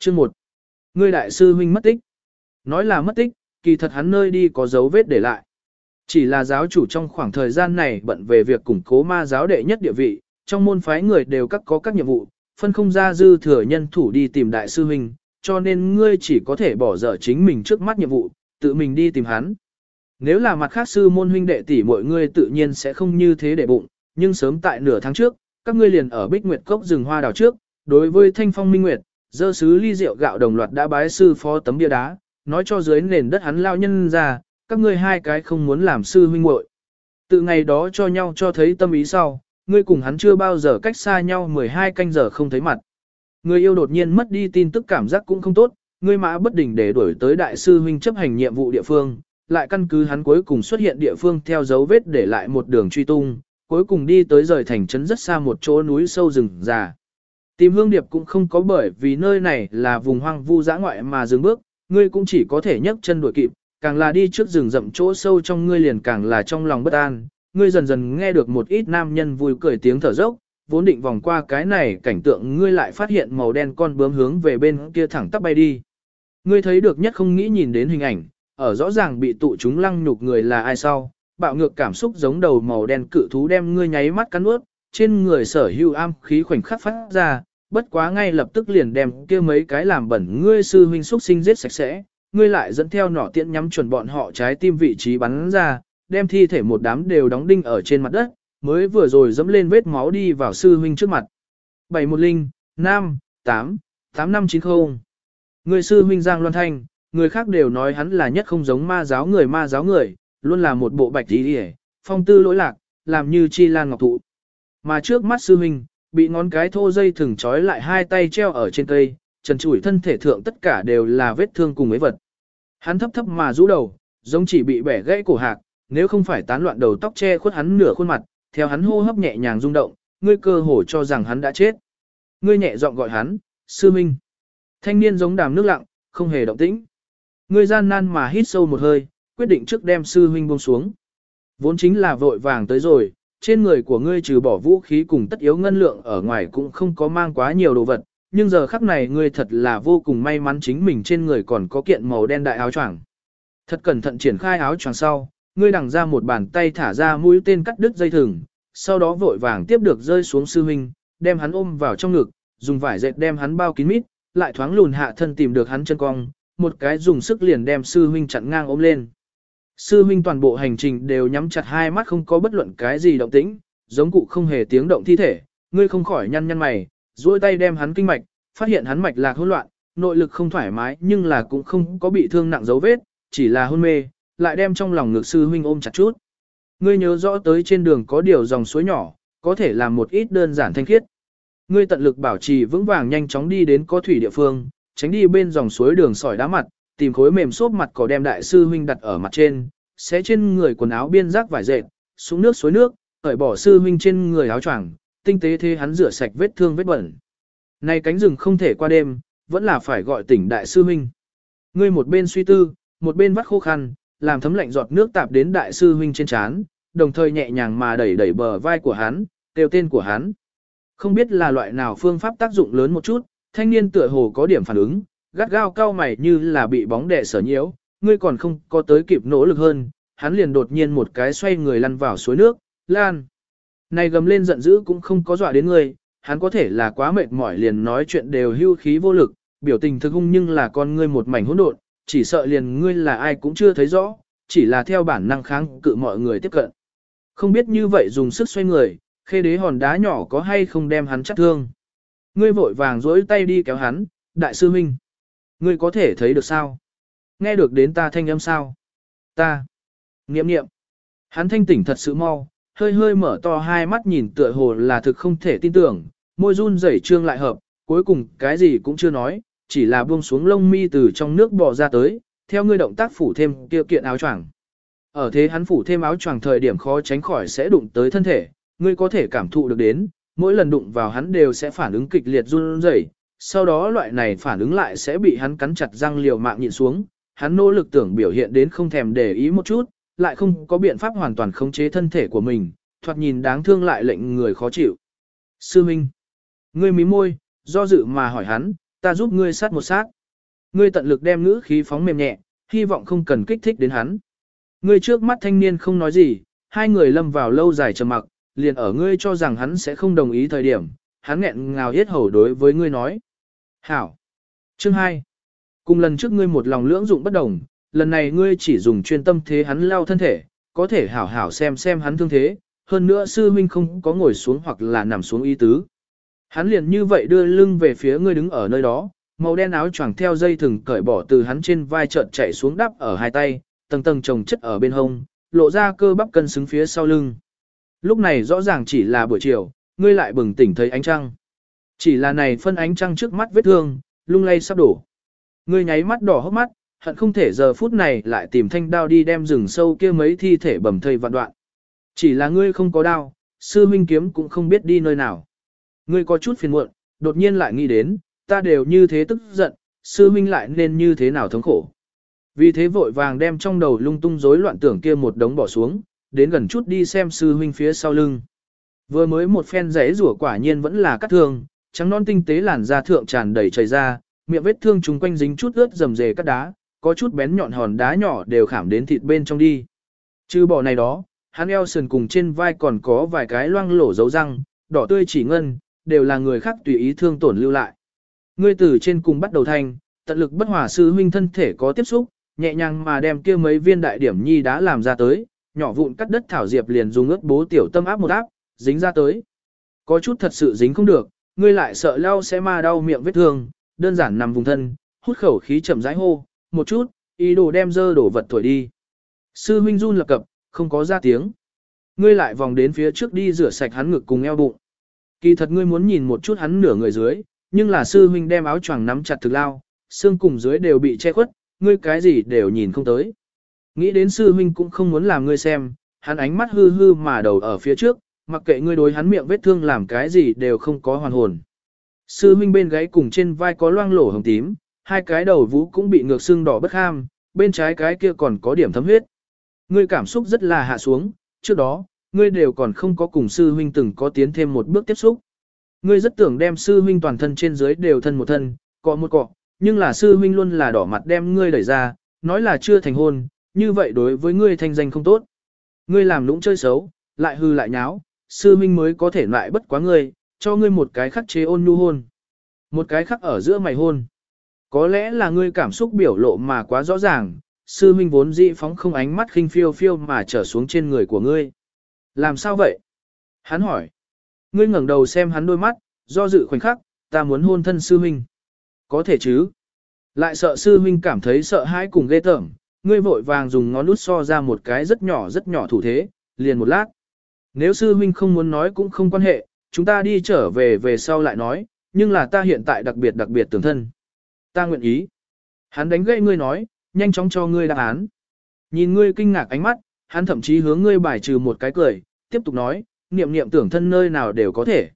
Chương 1. Ngươi đại sư huynh mất tích. Nói là mất tích, kỳ thật hắn nơi đi có dấu vết để lại. Chỉ là giáo chủ trong khoảng thời gian này bận về việc củng cố ma giáo đệ nhất địa vị, trong môn phái người đều các có các nhiệm vụ, phân không ra dư thừa nhân thủ đi tìm đại sư huynh, cho nên ngươi chỉ có thể bỏ dở chính mình trước mắt nhiệm vụ, tự mình đi tìm hắn. Nếu là mặt khác sư môn huynh đệ tỷ mọi ngươi tự nhiên sẽ không như thế để bụng, nhưng sớm tại nửa tháng trước, các ngươi liền ở Bích Nguyệt Cốc rừng hoa đào trước, đối với Thanh Phong Minh Nguyệt, dơ sứ ly rượu gạo đồng loạt đã bái sư phó tấm bia đá, nói cho dưới nền đất hắn lao nhân ra, các ngươi hai cái không muốn làm sư huynh muội. Từ ngày đó cho nhau cho thấy tâm ý sau, ngươi cùng hắn chưa bao giờ cách xa nhau 12 canh giờ không thấy mặt. Người yêu đột nhiên mất đi tin tức cảm giác cũng không tốt, ngươi mã bất đình để đuổi tới đại sư huynh chấp hành nhiệm vụ địa phương, lại căn cứ hắn cuối cùng xuất hiện địa phương theo dấu vết để lại một đường truy tung, cuối cùng đi tới rời thành trấn rất xa một chỗ núi sâu rừng già. Tìm hương điệp cũng không có bởi vì nơi này là vùng hoang vu dã ngoại mà dừng bước, ngươi cũng chỉ có thể nhấc chân đuổi kịp, càng là đi trước rừng rậm chỗ sâu trong ngươi liền càng là trong lòng bất an, ngươi dần dần nghe được một ít nam nhân vui cười tiếng thở dốc, vốn định vòng qua cái này cảnh tượng ngươi lại phát hiện màu đen con bướm hướng về bên kia thẳng tắp bay đi. Ngươi thấy được nhất không nghĩ nhìn đến hình ảnh, ở rõ ràng bị tụ chúng lăng nhục người là ai sau, bạo ngược cảm xúc giống đầu màu đen cự thú đem ngươi nháy mắt cắn ướt, trên người sở hữu am khí khoảnh khắc phát ra, bất quá ngay lập tức liền đem kia mấy cái làm bẩn ngươi sư huynh xuất sinh giết sạch sẽ, ngươi lại dẫn theo nỏ tiễn nhắm chuẩn bọn họ trái tim vị trí bắn ra, đem thi thể một đám đều đóng đinh ở trên mặt đất, mới vừa rồi dẫm lên vết máu đi vào sư huynh trước mặt. 710, 5, 8, 8590. Người sư huynh Giang Loan Thanh, người khác đều nói hắn là nhất không giống ma giáo người ma giáo người, luôn là một bộ bạch tí đi phong tư lỗi lạc, làm như chi lan ngọc thụ. Mà trước mắt sư huynh, bị ngón cái thô dây thừng trói lại hai tay treo ở trên cây, trần trụi thân thể thượng tất cả đều là vết thương cùng mấy vật. Hắn thấp thấp mà rũ đầu, giống chỉ bị bẻ gãy cổ hạc, nếu không phải tán loạn đầu tóc che khuất hắn nửa khuôn mặt, theo hắn hô hấp nhẹ nhàng rung động, ngươi cơ hồ cho rằng hắn đã chết. Ngươi nhẹ giọng gọi hắn, sư minh. Thanh niên giống đàm nước lặng, không hề động tĩnh. Ngươi gian nan mà hít sâu một hơi, quyết định trước đem sư huynh buông xuống. Vốn chính là vội vàng tới rồi, trên người của ngươi trừ bỏ vũ khí cùng tất yếu ngân lượng ở ngoài cũng không có mang quá nhiều đồ vật, nhưng giờ khắc này ngươi thật là vô cùng may mắn chính mình trên người còn có kiện màu đen đại áo choàng. Thật cẩn thận triển khai áo choàng sau, ngươi đằng ra một bàn tay thả ra mũi tên cắt đứt dây thừng, sau đó vội vàng tiếp được rơi xuống sư huynh, đem hắn ôm vào trong ngực, dùng vải dệt đem hắn bao kín mít, lại thoáng lùn hạ thân tìm được hắn chân cong, một cái dùng sức liền đem sư huynh chặn ngang ôm lên. Sư huynh toàn bộ hành trình đều nhắm chặt hai mắt không có bất luận cái gì động tĩnh, giống cụ không hề tiếng động thi thể, ngươi không khỏi nhăn nhăn mày, duỗi tay đem hắn kinh mạch, phát hiện hắn mạch lạc hỗn loạn, nội lực không thoải mái nhưng là cũng không có bị thương nặng dấu vết, chỉ là hôn mê, lại đem trong lòng ngực sư huynh ôm chặt chút. Ngươi nhớ rõ tới trên đường có điều dòng suối nhỏ, có thể làm một ít đơn giản thanh khiết. Ngươi tận lực bảo trì vững vàng nhanh chóng đi đến có thủy địa phương, tránh đi bên dòng suối đường sỏi đá mặt, tìm khối mềm xốp mặt cỏ đem đại sư huynh đặt ở mặt trên, xé trên người quần áo biên rác vải dệt, xuống nước suối nước, cởi bỏ sư huynh trên người áo choàng, tinh tế thế hắn rửa sạch vết thương vết bẩn. Này cánh rừng không thể qua đêm, vẫn là phải gọi tỉnh đại sư huynh. Ngươi một bên suy tư, một bên vắt khô khăn, làm thấm lạnh giọt nước tạp đến đại sư huynh trên trán, đồng thời nhẹ nhàng mà đẩy đẩy bờ vai của hắn, kêu tên của hắn. Không biết là loại nào phương pháp tác dụng lớn một chút, thanh niên tựa hồ có điểm phản ứng, gắt gao cao mày như là bị bóng đè sở nhiễu, ngươi còn không có tới kịp nỗ lực hơn, hắn liền đột nhiên một cái xoay người lăn vào suối nước, lan. Này gầm lên giận dữ cũng không có dọa đến ngươi, hắn có thể là quá mệt mỏi liền nói chuyện đều hưu khí vô lực, biểu tình thực hung nhưng là con ngươi một mảnh hỗn độn, chỉ sợ liền ngươi là ai cũng chưa thấy rõ, chỉ là theo bản năng kháng cự mọi người tiếp cận. Không biết như vậy dùng sức xoay người, khê đế hòn đá nhỏ có hay không đem hắn chắc thương. Ngươi vội vàng dối tay đi kéo hắn, đại sư huynh. Ngươi có thể thấy được sao? Nghe được đến ta thanh âm sao? Ta. Nghiệm nghiệm. Hắn thanh tỉnh thật sự mau, hơi hơi mở to hai mắt nhìn tựa hồ là thực không thể tin tưởng, môi run rẩy trương lại hợp, cuối cùng cái gì cũng chưa nói, chỉ là buông xuống lông mi từ trong nước bò ra tới, theo ngươi động tác phủ thêm kia kiện áo choàng. Ở thế hắn phủ thêm áo choàng thời điểm khó tránh khỏi sẽ đụng tới thân thể, ngươi có thể cảm thụ được đến, mỗi lần đụng vào hắn đều sẽ phản ứng kịch liệt run rẩy, sau đó loại này phản ứng lại sẽ bị hắn cắn chặt răng liều mạng nhịn xuống, hắn nỗ lực tưởng biểu hiện đến không thèm để ý một chút, lại không có biện pháp hoàn toàn khống chế thân thể của mình, thoạt nhìn đáng thương lại lệnh người khó chịu. Sư Minh, ngươi mí môi, do dự mà hỏi hắn, ta giúp ngươi sát một sát. Ngươi tận lực đem ngữ khí phóng mềm nhẹ, hy vọng không cần kích thích đến hắn. Ngươi trước mắt thanh niên không nói gì, hai người lâm vào lâu dài trầm mặc, liền ở ngươi cho rằng hắn sẽ không đồng ý thời điểm, hắn nghẹn ngào hết hầu đối với ngươi nói. Hảo. Chương 2. Cùng lần trước ngươi một lòng lưỡng dụng bất đồng, lần này ngươi chỉ dùng chuyên tâm thế hắn lao thân thể, có thể hảo hảo xem xem hắn thương thế, hơn nữa sư huynh không có ngồi xuống hoặc là nằm xuống y tứ. Hắn liền như vậy đưa lưng về phía ngươi đứng ở nơi đó, màu đen áo choàng theo dây thừng cởi bỏ từ hắn trên vai chợt chạy xuống đắp ở hai tay, tầng tầng chồng chất ở bên hông, lộ ra cơ bắp cân xứng phía sau lưng. Lúc này rõ ràng chỉ là buổi chiều, ngươi lại bừng tỉnh thấy ánh trăng. Chỉ là này phân ánh trăng trước mắt vết thương, lung lay sắp đổ. người nháy mắt đỏ hốc mắt, hận không thể giờ phút này lại tìm thanh đao đi đem rừng sâu kia mấy thi thể bầm thây vạn đoạn. Chỉ là ngươi không có đao, sư huynh kiếm cũng không biết đi nơi nào. Ngươi có chút phiền muộn, đột nhiên lại nghĩ đến, ta đều như thế tức giận, sư huynh lại nên như thế nào thống khổ. Vì thế vội vàng đem trong đầu lung tung rối loạn tưởng kia một đống bỏ xuống, đến gần chút đi xem sư huynh phía sau lưng. Vừa mới một phen rẽ rủa quả nhiên vẫn là cắt thương, trắng non tinh tế làn da thượng tràn đầy chảy ra, miệng vết thương chúng quanh dính chút ướt rầm rề các đá, có chút bén nhọn hòn đá nhỏ đều khảm đến thịt bên trong đi. Chứ bỏ này đó, hắn eo sườn cùng trên vai còn có vài cái loang lổ dấu răng, đỏ tươi chỉ ngân, đều là người khác tùy ý thương tổn lưu lại. Ngươi từ trên cùng bắt đầu thành, tận lực bất hòa sư huynh thân thể có tiếp xúc, nhẹ nhàng mà đem kia mấy viên đại điểm nhi đã làm ra tới, nhỏ vụn cắt đất thảo diệp liền dùng ướt bố tiểu tâm áp một áp, dính ra tới. Có chút thật sự dính không được, ngươi lại sợ lao sẽ ma đau miệng vết thương, đơn giản nằm vùng thân, hút khẩu khí chậm rãi hô, một chút, ý đồ đem dơ đổ vật thổi đi. Sư huynh run lập cập, không có ra tiếng. Ngươi lại vòng đến phía trước đi rửa sạch hắn ngực cùng eo bụng. Kỳ thật ngươi muốn nhìn một chút hắn nửa người dưới, nhưng là sư huynh đem áo choàng nắm chặt thực lao, xương cùng dưới đều bị che khuất, ngươi cái gì đều nhìn không tới. Nghĩ đến sư huynh cũng không muốn làm ngươi xem, hắn ánh mắt hư hư mà đầu ở phía trước, mặc kệ ngươi đối hắn miệng vết thương làm cái gì đều không có hoàn hồn. Sư huynh bên gáy cùng trên vai có loang lổ hồng tím, hai cái đầu vũ cũng bị ngược xương đỏ bất ham, bên trái cái kia còn có điểm thấm huyết. Ngươi cảm xúc rất là hạ xuống, trước đó, ngươi đều còn không có cùng sư huynh từng có tiến thêm một bước tiếp xúc. Ngươi rất tưởng đem sư huynh toàn thân trên dưới đều thân một thân, cọ một cọ, nhưng là sư huynh luôn là đỏ mặt đem ngươi đẩy ra, nói là chưa thành hôn, như vậy đối với ngươi thanh danh không tốt. Ngươi làm lũng chơi xấu, lại hư lại nháo, sư Minh mới có thể lại bất quá ngươi, cho ngươi một cái khắc chế ôn nhu hôn. Một cái khắc ở giữa mày hôn. Có lẽ là ngươi cảm xúc biểu lộ mà quá rõ ràng, sư Minh vốn dị phóng không ánh mắt khinh phiêu phiêu mà trở xuống trên người của ngươi. Làm sao vậy? Hắn hỏi. Ngươi ngẩng đầu xem hắn đôi mắt, do dự khoảnh khắc, ta muốn hôn thân sư Minh. Có thể chứ? Lại sợ sư Minh cảm thấy sợ hãi cùng ghê tởm, ngươi vội vàng dùng ngón út so ra một cái rất nhỏ rất nhỏ thủ thế, liền một lát. Nếu sư huynh không muốn nói cũng không quan hệ, chúng ta đi trở về về sau lại nói, nhưng là ta hiện tại đặc biệt đặc biệt tưởng thân. Ta nguyện ý. Hắn đánh gậy ngươi nói, nhanh chóng cho ngươi đáp án. Nhìn ngươi kinh ngạc ánh mắt, hắn thậm chí hướng ngươi bài trừ một cái cười, tiếp tục nói, niệm niệm tưởng thân nơi nào đều có thể.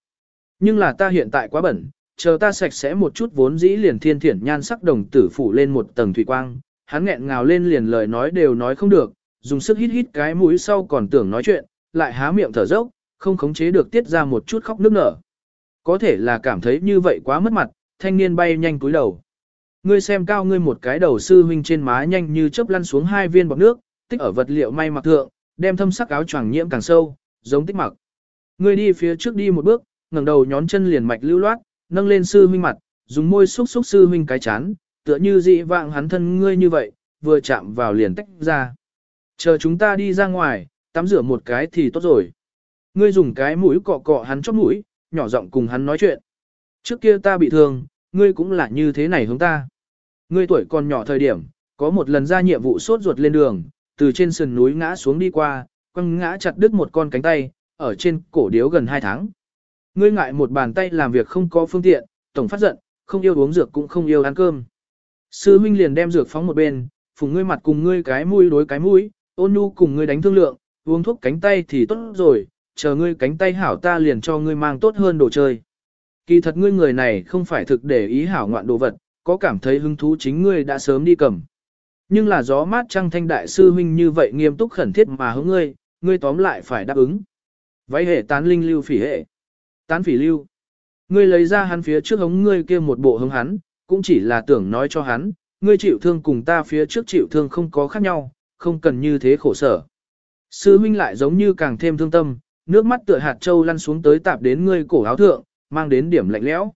Nhưng là ta hiện tại quá bẩn, chờ ta sạch sẽ một chút vốn dĩ liền thiên thiển nhan sắc đồng tử phủ lên một tầng thủy quang, hắn nghẹn ngào lên liền lời nói đều nói không được, dùng sức hít hít cái mũi sau còn tưởng nói chuyện, lại há miệng thở dốc, không khống chế được tiết ra một chút khóc nước nở. Có thể là cảm thấy như vậy quá mất mặt, thanh niên bay nhanh cúi đầu. Ngươi xem cao ngươi một cái đầu sư huynh trên má nhanh như chớp lăn xuống hai viên bọt nước, tích ở vật liệu may mặc thượng, đem thâm sắc áo choàng nhiễm càng sâu, giống tích mặc. Ngươi đi phía trước đi một bước, ngẩng đầu nhón chân liền mạch lưu loát, nâng lên sư huynh mặt, dùng môi xúc xúc sư huynh cái chán, tựa như dị vạng hắn thân ngươi như vậy, vừa chạm vào liền tách ra. Chờ chúng ta đi ra ngoài, tắm rửa một cái thì tốt rồi. Ngươi dùng cái mũi cọ cọ hắn chóp mũi, nhỏ giọng cùng hắn nói chuyện. Trước kia ta bị thương, ngươi cũng là như thế này hướng ta. Ngươi tuổi còn nhỏ thời điểm, có một lần ra nhiệm vụ sốt ruột lên đường, từ trên sườn núi ngã xuống đi qua, quăng ngã chặt đứt một con cánh tay, ở trên cổ điếu gần 2 tháng. Ngươi ngại một bàn tay làm việc không có phương tiện, tổng phát giận, không yêu uống dược cũng không yêu ăn cơm. Sư huynh liền đem dược phóng một bên, phùng ngươi mặt cùng ngươi cái mũi đối cái mũi, ôn nhu cùng ngươi đánh thương lượng, uống thuốc cánh tay thì tốt rồi, chờ ngươi cánh tay hảo ta liền cho ngươi mang tốt hơn đồ chơi. Kỳ thật ngươi người này không phải thực để ý hảo ngoạn đồ vật, có cảm thấy hứng thú chính ngươi đã sớm đi cầm. Nhưng là gió mát trăng thanh đại sư huynh như vậy nghiêm túc khẩn thiết mà hướng ngươi, ngươi tóm lại phải đáp ứng. Váy hệ tán linh lưu phỉ hệ. Tán phỉ lưu. Ngươi lấy ra hắn phía trước hống ngươi kia một bộ hống hắn, cũng chỉ là tưởng nói cho hắn, ngươi chịu thương cùng ta phía trước chịu thương không có khác nhau, không cần như thế khổ sở. Sư huynh lại giống như càng thêm thương tâm, nước mắt tựa hạt châu lăn xuống tới tạp đến ngươi cổ áo thượng, mang đến điểm lạnh lẽo.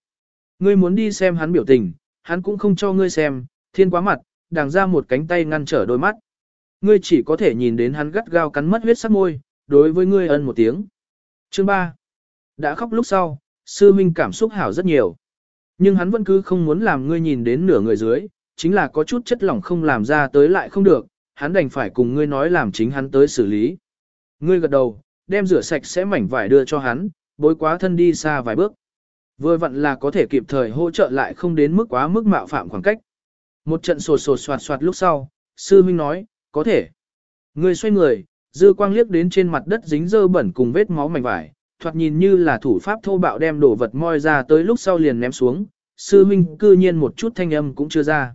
Ngươi muốn đi xem hắn biểu tình, hắn cũng không cho ngươi xem, thiên quá mặt, đàng ra một cánh tay ngăn trở đôi mắt. Ngươi chỉ có thể nhìn đến hắn gắt gao cắn mất huyết sắc môi, đối với ngươi ân một tiếng. Chương 3. Đã khóc lúc sau, sư huynh cảm xúc hảo rất nhiều. Nhưng hắn vẫn cứ không muốn làm ngươi nhìn đến nửa người dưới, chính là có chút chất lỏng không làm ra tới lại không được, hắn đành phải cùng ngươi nói làm chính hắn tới xử lý. Ngươi gật đầu, đem rửa sạch sẽ mảnh vải đưa cho hắn, bối quá thân đi xa vài bước. Vừa vặn là có thể kịp thời hỗ trợ lại không đến mức quá mức mạo phạm khoảng cách. Một trận sột sột soạt soạt lúc sau, sư huynh nói, có thể. Ngươi xoay người, dư quang liếc đến trên mặt đất dính dơ bẩn cùng vết máu mảnh vải, thoạt nhìn như là thủ pháp thô bạo đem đồ vật moi ra tới lúc sau liền ném xuống, sư huynh cư nhiên một chút thanh âm cũng chưa ra.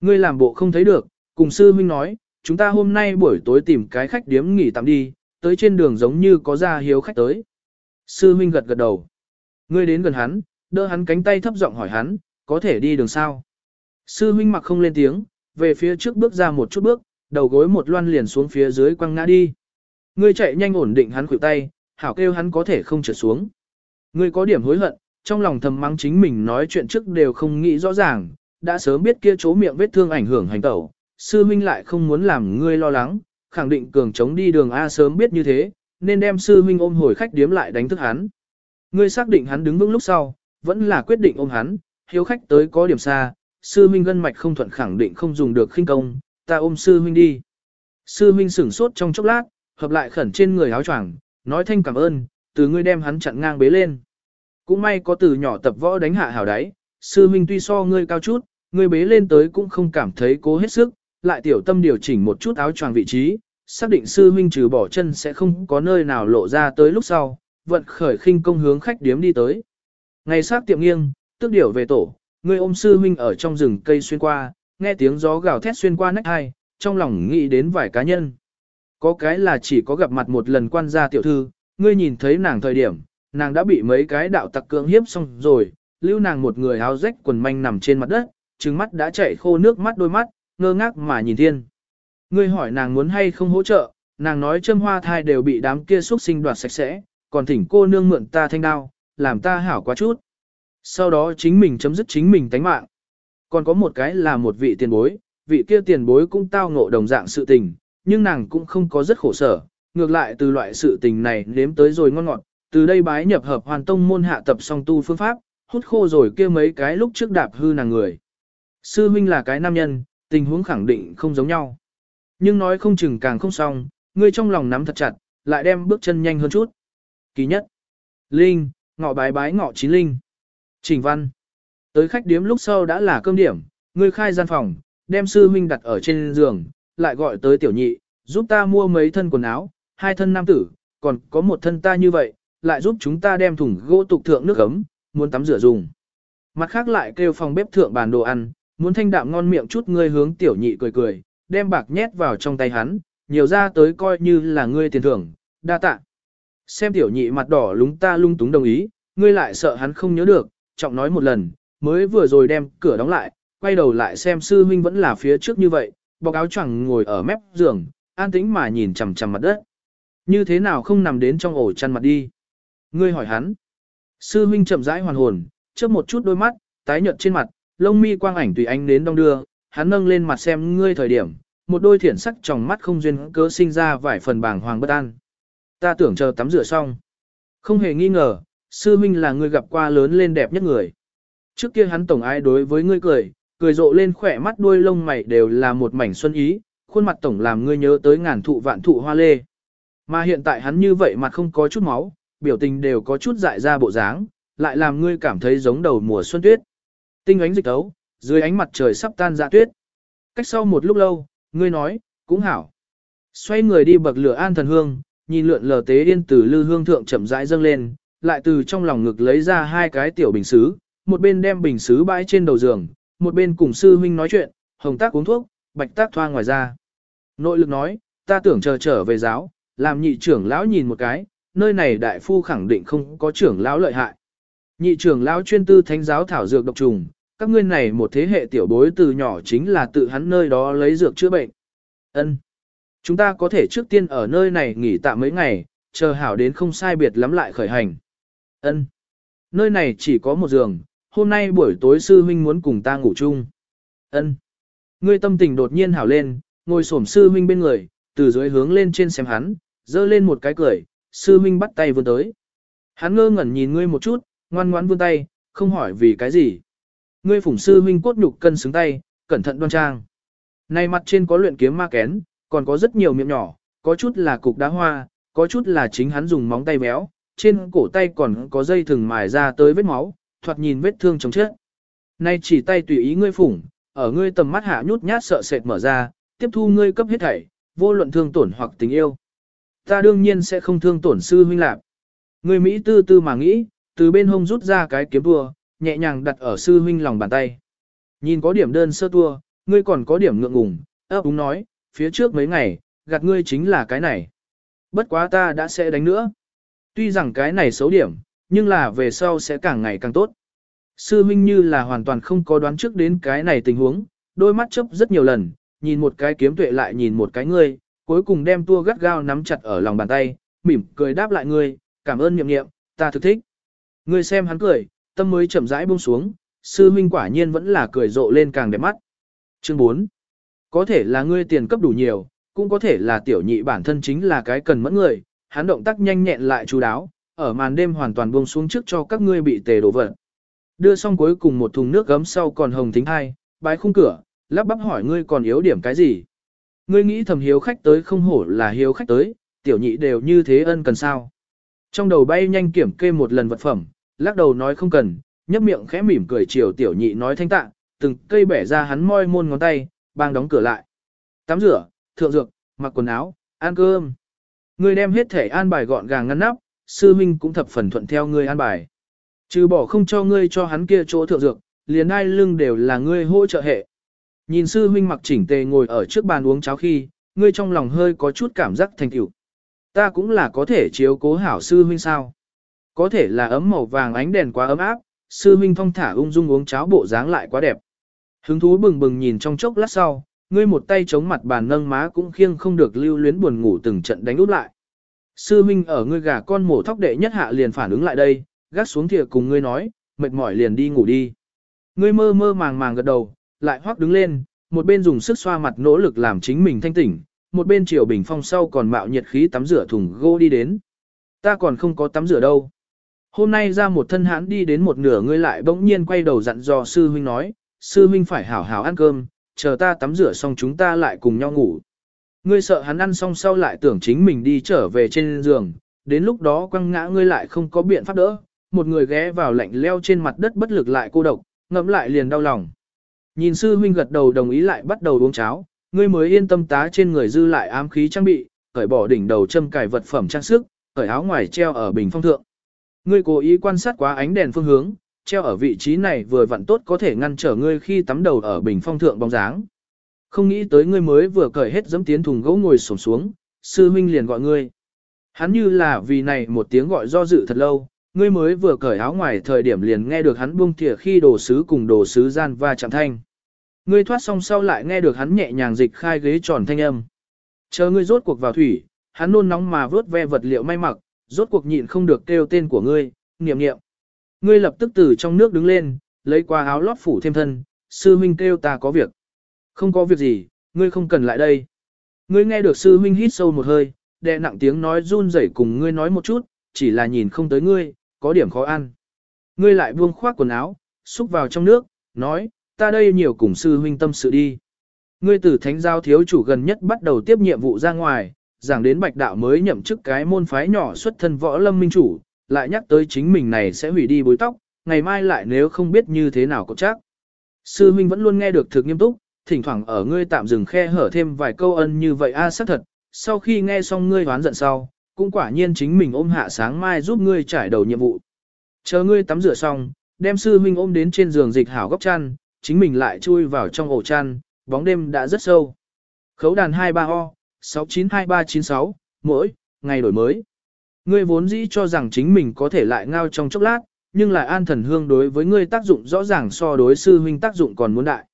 Ngươi làm bộ không thấy được, cùng sư huynh nói, chúng ta hôm nay buổi tối tìm cái khách điếm nghỉ tạm đi, tới trên đường giống như có ra hiếu khách tới. Sư huynh gật gật đầu. Ngươi đến gần hắn, đỡ hắn cánh tay thấp giọng hỏi hắn, có thể đi đường sao? Sư huynh mặc không lên tiếng, về phía trước bước ra một chút bước, đầu gối một loan liền xuống phía dưới quăng ngã đi. Ngươi chạy nhanh ổn định hắn khuỷu tay, hảo kêu hắn có thể không trượt xuống. Ngươi có điểm hối hận, trong lòng thầm mắng chính mình nói chuyện trước đều không nghĩ rõ ràng, đã sớm biết kia chỗ miệng vết thương ảnh hưởng hành tẩu, sư huynh lại không muốn làm ngươi lo lắng, khẳng định cường chống đi đường A sớm biết như thế, nên đem sư huynh ôm hồi khách điếm lại đánh thức hắn. Ngươi xác định hắn đứng vững lúc sau, vẫn là quyết định ôm hắn, hiếu khách tới có điểm xa, sư huynh gân mạch không thuận khẳng định không dùng được khinh công, ta ôm sư huynh đi. Sư huynh sửng sốt trong chốc lát, hợp lại khẩn trên người áo choàng, nói thanh cảm ơn, từ ngươi đem hắn chặn ngang bế lên. Cũng may có từ nhỏ tập võ đánh hạ hảo đáy, sư huynh tuy so ngươi cao chút, ngươi bế lên tới cũng không cảm thấy cố hết sức, lại tiểu tâm điều chỉnh một chút áo choàng vị trí, xác định sư huynh trừ bỏ chân sẽ không có nơi nào lộ ra tới lúc sau, vận khởi khinh công hướng khách điếm đi tới. Ngày sát tiệm nghiêng, tức điểu về tổ, ngươi ôm sư huynh ở trong rừng cây xuyên qua, nghe tiếng gió gào thét xuyên qua nách hai, trong lòng nghĩ đến vài cá nhân. Có cái là chỉ có gặp mặt một lần quan gia tiểu thư, ngươi nhìn thấy nàng thời điểm, nàng đã bị mấy cái đạo tặc cưỡng hiếp xong rồi, lưu nàng một người áo rách quần manh nằm trên mặt đất, trừng mắt đã chảy khô nước mắt đôi mắt, ngơ ngác mà nhìn thiên. Ngươi hỏi nàng muốn hay không hỗ trợ, nàng nói châm hoa thai đều bị đám kia xuất sinh đoạt sạch sẽ, còn thỉnh cô nương mượn ta thanh đao, làm ta hảo quá chút. Sau đó chính mình chấm dứt chính mình tánh mạng. Còn có một cái là một vị tiền bối, vị kia tiền bối cũng tao ngộ đồng dạng sự tình, nhưng nàng cũng không có rất khổ sở, ngược lại từ loại sự tình này nếm tới rồi ngon ngọt, từ đây bái nhập hợp hoàn tông môn hạ tập song tu phương pháp, hút khô rồi kia mấy cái lúc trước đạp hư nàng người. Sư huynh là cái nam nhân, tình huống khẳng định không giống nhau. Nhưng nói không chừng càng không xong, ngươi trong lòng nắm thật chặt, lại đem bước chân nhanh hơn chút. Kỳ nhất. Linh, ngọ bái bái ngọ chín linh. Trình văn. Tới khách điếm lúc sau đã là cơm điểm, ngươi khai gian phòng, đem sư huynh đặt ở trên giường, lại gọi tới tiểu nhị, giúp ta mua mấy thân quần áo, hai thân nam tử, còn có một thân ta như vậy, lại giúp chúng ta đem thùng gỗ tục thượng nước ấm, muốn tắm rửa dùng. Mặt khác lại kêu phòng bếp thượng bàn đồ ăn, muốn thanh đạm ngon miệng chút ngươi hướng tiểu nhị cười cười, đem bạc nhét vào trong tay hắn, nhiều ra tới coi như là ngươi tiền thưởng, đa tạ. Xem tiểu nhị mặt đỏ lúng ta lung túng đồng ý, ngươi lại sợ hắn không nhớ được, trọng nói một lần, mới vừa rồi đem cửa đóng lại, quay đầu lại xem sư huynh vẫn là phía trước như vậy, bọc áo choàng ngồi ở mép giường, an tĩnh mà nhìn chằm chằm mặt đất. Như thế nào không nằm đến trong ổ chăn mặt đi? Ngươi hỏi hắn. Sư huynh chậm rãi hoàn hồn, chớp một chút đôi mắt, tái nhợt trên mặt, lông mi quang ảnh tùy ánh đến đông đưa, hắn nâng lên mặt xem ngươi thời điểm, một đôi thiển sắc trong mắt không duyên cớ sinh ra vài phần bàng hoàng bất an. Ta tưởng chờ tắm rửa xong. Không hề nghi ngờ, sư huynh là người gặp qua lớn lên đẹp nhất người. Trước kia hắn tổng ai đối với ngươi cười, cười rộ lên khỏe mắt đuôi lông mày đều là một mảnh xuân ý, khuôn mặt tổng làm ngươi nhớ tới ngàn thụ vạn thụ hoa lê. Mà hiện tại hắn như vậy mặt không có chút máu, biểu tình đều có chút dại ra bộ dáng, lại làm ngươi cảm thấy giống đầu mùa xuân tuyết. Tinh ánh dịch tấu, dưới ánh mặt trời sắp tan ra tuyết. Cách sau một lúc lâu, ngươi nói, cũng hảo. Xoay người đi bậc lửa an thần hương, nhìn lượn lờ tế yên từ lư hương thượng chậm rãi dâng lên, lại từ trong lòng ngực lấy ra hai cái tiểu bình xứ, một bên đem bình xứ bãi trên đầu giường, một bên cùng sư huynh nói chuyện, hồng tác uống thuốc, bạch tác thoa ngoài ra. Nội lực nói, ta tưởng chờ trở về giáo, làm nhị trưởng lão nhìn một cái, nơi này đại phu khẳng định không có trưởng lão lợi hại. Nhị trưởng lão chuyên tư thánh giáo thảo dược độc trùng, các ngươi này một thế hệ tiểu bối từ nhỏ chính là tự hắn nơi đó lấy dược chữa bệnh. Ân, Chúng ta có thể trước tiên ở nơi này nghỉ tạm mấy ngày, chờ hảo đến không sai biệt lắm lại khởi hành. Ân, Nơi này chỉ có một giường, hôm nay buổi tối sư huynh muốn cùng ta ngủ chung. Ân, Ngươi tâm tình đột nhiên hảo lên, ngồi xổm sư huynh bên người, từ dưới hướng lên trên xem hắn, dơ lên một cái cười, sư huynh bắt tay vươn tới. Hắn ngơ ngẩn nhìn ngươi một chút, ngoan ngoãn vươn tay, không hỏi vì cái gì. Ngươi phủng sư huynh cốt nhục cân xứng tay, cẩn thận đoan trang. Này mặt trên có luyện kiếm ma kén, còn có rất nhiều miệng nhỏ, có chút là cục đá hoa, có chút là chính hắn dùng móng tay béo, trên cổ tay còn có dây thừng mài ra tới vết máu, thoạt nhìn vết thương chống chết. Nay chỉ tay tùy ý ngươi phủng, ở ngươi tầm mắt hạ nhút nhát sợ sệt mở ra, tiếp thu ngươi cấp hết thảy, vô luận thương tổn hoặc tình yêu. Ta đương nhiên sẽ không thương tổn sư huynh lạc. Ngươi Mỹ tư tư mà nghĩ, từ bên hông rút ra cái kiếm vua, nhẹ nhàng đặt ở sư huynh lòng bàn tay. Nhìn có điểm đơn sơ tua, ngươi còn có điểm ngượng ngùng, ấp úng nói, phía trước mấy ngày, gạt ngươi chính là cái này. Bất quá ta đã sẽ đánh nữa. Tuy rằng cái này xấu điểm, nhưng là về sau sẽ càng ngày càng tốt. Sư huynh như là hoàn toàn không có đoán trước đến cái này tình huống, đôi mắt chớp rất nhiều lần, nhìn một cái kiếm tuệ lại nhìn một cái ngươi, cuối cùng đem tua gắt gao nắm chặt ở lòng bàn tay, mỉm cười đáp lại ngươi, cảm ơn niệm niệm, ta thực thích. Ngươi xem hắn cười, tâm mới chậm rãi buông xuống, sư huynh quả nhiên vẫn là cười rộ lên càng đẹp mắt. Chương 4. Có thể là ngươi tiền cấp đủ nhiều, cũng có thể là tiểu nhị bản thân chính là cái cần mẫn người, hắn động tác nhanh nhẹn lại chú đáo, ở màn đêm hoàn toàn buông xuống trước cho các ngươi bị tề đổ vật. Đưa xong cuối cùng một thùng nước gấm sau còn hồng thính hai, bái khung cửa, lắp bắp hỏi ngươi còn yếu điểm cái gì. Ngươi nghĩ thầm hiếu khách tới không hổ là hiếu khách tới, tiểu nhị đều như thế ân cần sao. Trong đầu bay nhanh kiểm kê một lần vật phẩm, lắc đầu nói không cần, nhấp miệng khẽ mỉm cười chiều tiểu nhị nói thanh tạ, từng cây bẻ ra hắn moi môn ngón tay, bang đóng cửa lại. Tắm rửa, thượng dược, mặc quần áo, ăn cơm. Ngươi đem hết thể an bài gọn gàng ngăn nắp, sư minh cũng thập phần thuận theo ngươi an bài. Trừ bỏ không cho ngươi cho hắn kia chỗ thượng dược, liền ai lưng đều là ngươi hỗ trợ hệ. Nhìn sư huynh mặc chỉnh tề ngồi ở trước bàn uống cháo khi, ngươi trong lòng hơi có chút cảm giác thành tựu. Ta cũng là có thể chiếu cố hảo sư huynh sao. Có thể là ấm màu vàng ánh đèn quá ấm áp, sư huynh thong thả ung dung uống cháo bộ dáng lại quá đẹp. Hứng thú bừng bừng nhìn trong chốc lát sau, ngươi một tay chống mặt bàn nâng má cũng khiêng không được lưu luyến buồn ngủ từng trận đánh út lại. Sư huynh ở ngươi gà con mổ thóc đệ nhất hạ liền phản ứng lại đây, gác xuống thìa cùng ngươi nói, mệt mỏi liền đi ngủ đi. Ngươi mơ mơ màng màng gật đầu, lại hoắc đứng lên, một bên dùng sức xoa mặt nỗ lực làm chính mình thanh tỉnh, một bên chiều bình phong sau còn mạo nhiệt khí tắm rửa thùng gỗ đi đến. Ta còn không có tắm rửa đâu. Hôm nay ra một thân hãn đi đến một nửa ngươi lại bỗng nhiên quay đầu dặn dò sư huynh nói, sư huynh phải hảo hảo ăn cơm, chờ ta tắm rửa xong chúng ta lại cùng nhau ngủ. Ngươi sợ hắn ăn xong sau lại tưởng chính mình đi trở về trên giường, đến lúc đó quăng ngã ngươi lại không có biện pháp đỡ, một người ghé vào lạnh leo trên mặt đất bất lực lại cô độc, ngẫm lại liền đau lòng. Nhìn sư huynh gật đầu đồng ý lại bắt đầu uống cháo, ngươi mới yên tâm tá trên người dư lại ám khí trang bị, cởi bỏ đỉnh đầu châm cài vật phẩm trang sức, cởi áo ngoài treo ở bình phong thượng. Ngươi cố ý quan sát quá ánh đèn phương hướng, treo ở vị trí này vừa vặn tốt có thể ngăn trở ngươi khi tắm đầu ở bình phong thượng bóng dáng. Không nghĩ tới ngươi mới vừa cởi hết dẫm tiến thùng gỗ ngồi xổm xuống, sư huynh liền gọi ngươi. Hắn như là vì này một tiếng gọi do dự thật lâu, ngươi mới vừa cởi áo ngoài thời điểm liền nghe được hắn buông thìa khi đồ sứ cùng đồ sứ gian va chạm thanh. Ngươi thoát xong sau lại nghe được hắn nhẹ nhàng dịch khai ghế tròn thanh âm. Chờ ngươi rốt cuộc vào thủy, hắn nôn nóng mà vớt ve vật liệu may mặc, rốt cuộc nhịn không được kêu tên của ngươi, niệm niệm. Ngươi lập tức từ trong nước đứng lên, lấy qua áo lót phủ thêm thân, sư huynh kêu ta có việc. Không có việc gì, ngươi không cần lại đây. Ngươi nghe được sư huynh hít sâu một hơi, đè nặng tiếng nói run rẩy cùng ngươi nói một chút, chỉ là nhìn không tới ngươi, có điểm khó ăn. Ngươi lại buông khoác quần áo, xúc vào trong nước, nói, ta đây nhiều cùng sư huynh tâm sự đi. Ngươi từ thánh giao thiếu chủ gần nhất bắt đầu tiếp nhiệm vụ ra ngoài, giảng đến bạch đạo mới nhậm chức cái môn phái nhỏ xuất thân võ lâm minh chủ, lại nhắc tới chính mình này sẽ hủy đi bối tóc, ngày mai lại nếu không biết như thế nào có chắc. Sư huynh vẫn luôn nghe được thực nghiêm túc, thỉnh thoảng ở ngươi tạm dừng khe hở thêm vài câu ân như vậy a à, xác thật, sau khi nghe xong ngươi hoán giận sau, cũng quả nhiên chính mình ôm hạ sáng mai giúp ngươi trải đầu nhiệm vụ. Chờ ngươi tắm rửa xong, đem sư huynh ôm đến trên giường dịch hảo góc chăn, chính mình lại chui vào trong ổ chăn, bóng đêm đã rất sâu. Khấu đàn 23 o 692396, mỗi, ngày đổi mới. Ngươi vốn dĩ cho rằng chính mình có thể lại ngao trong chốc lát, nhưng lại an thần hương đối với ngươi tác dụng rõ ràng so đối sư huynh tác dụng còn muốn đại.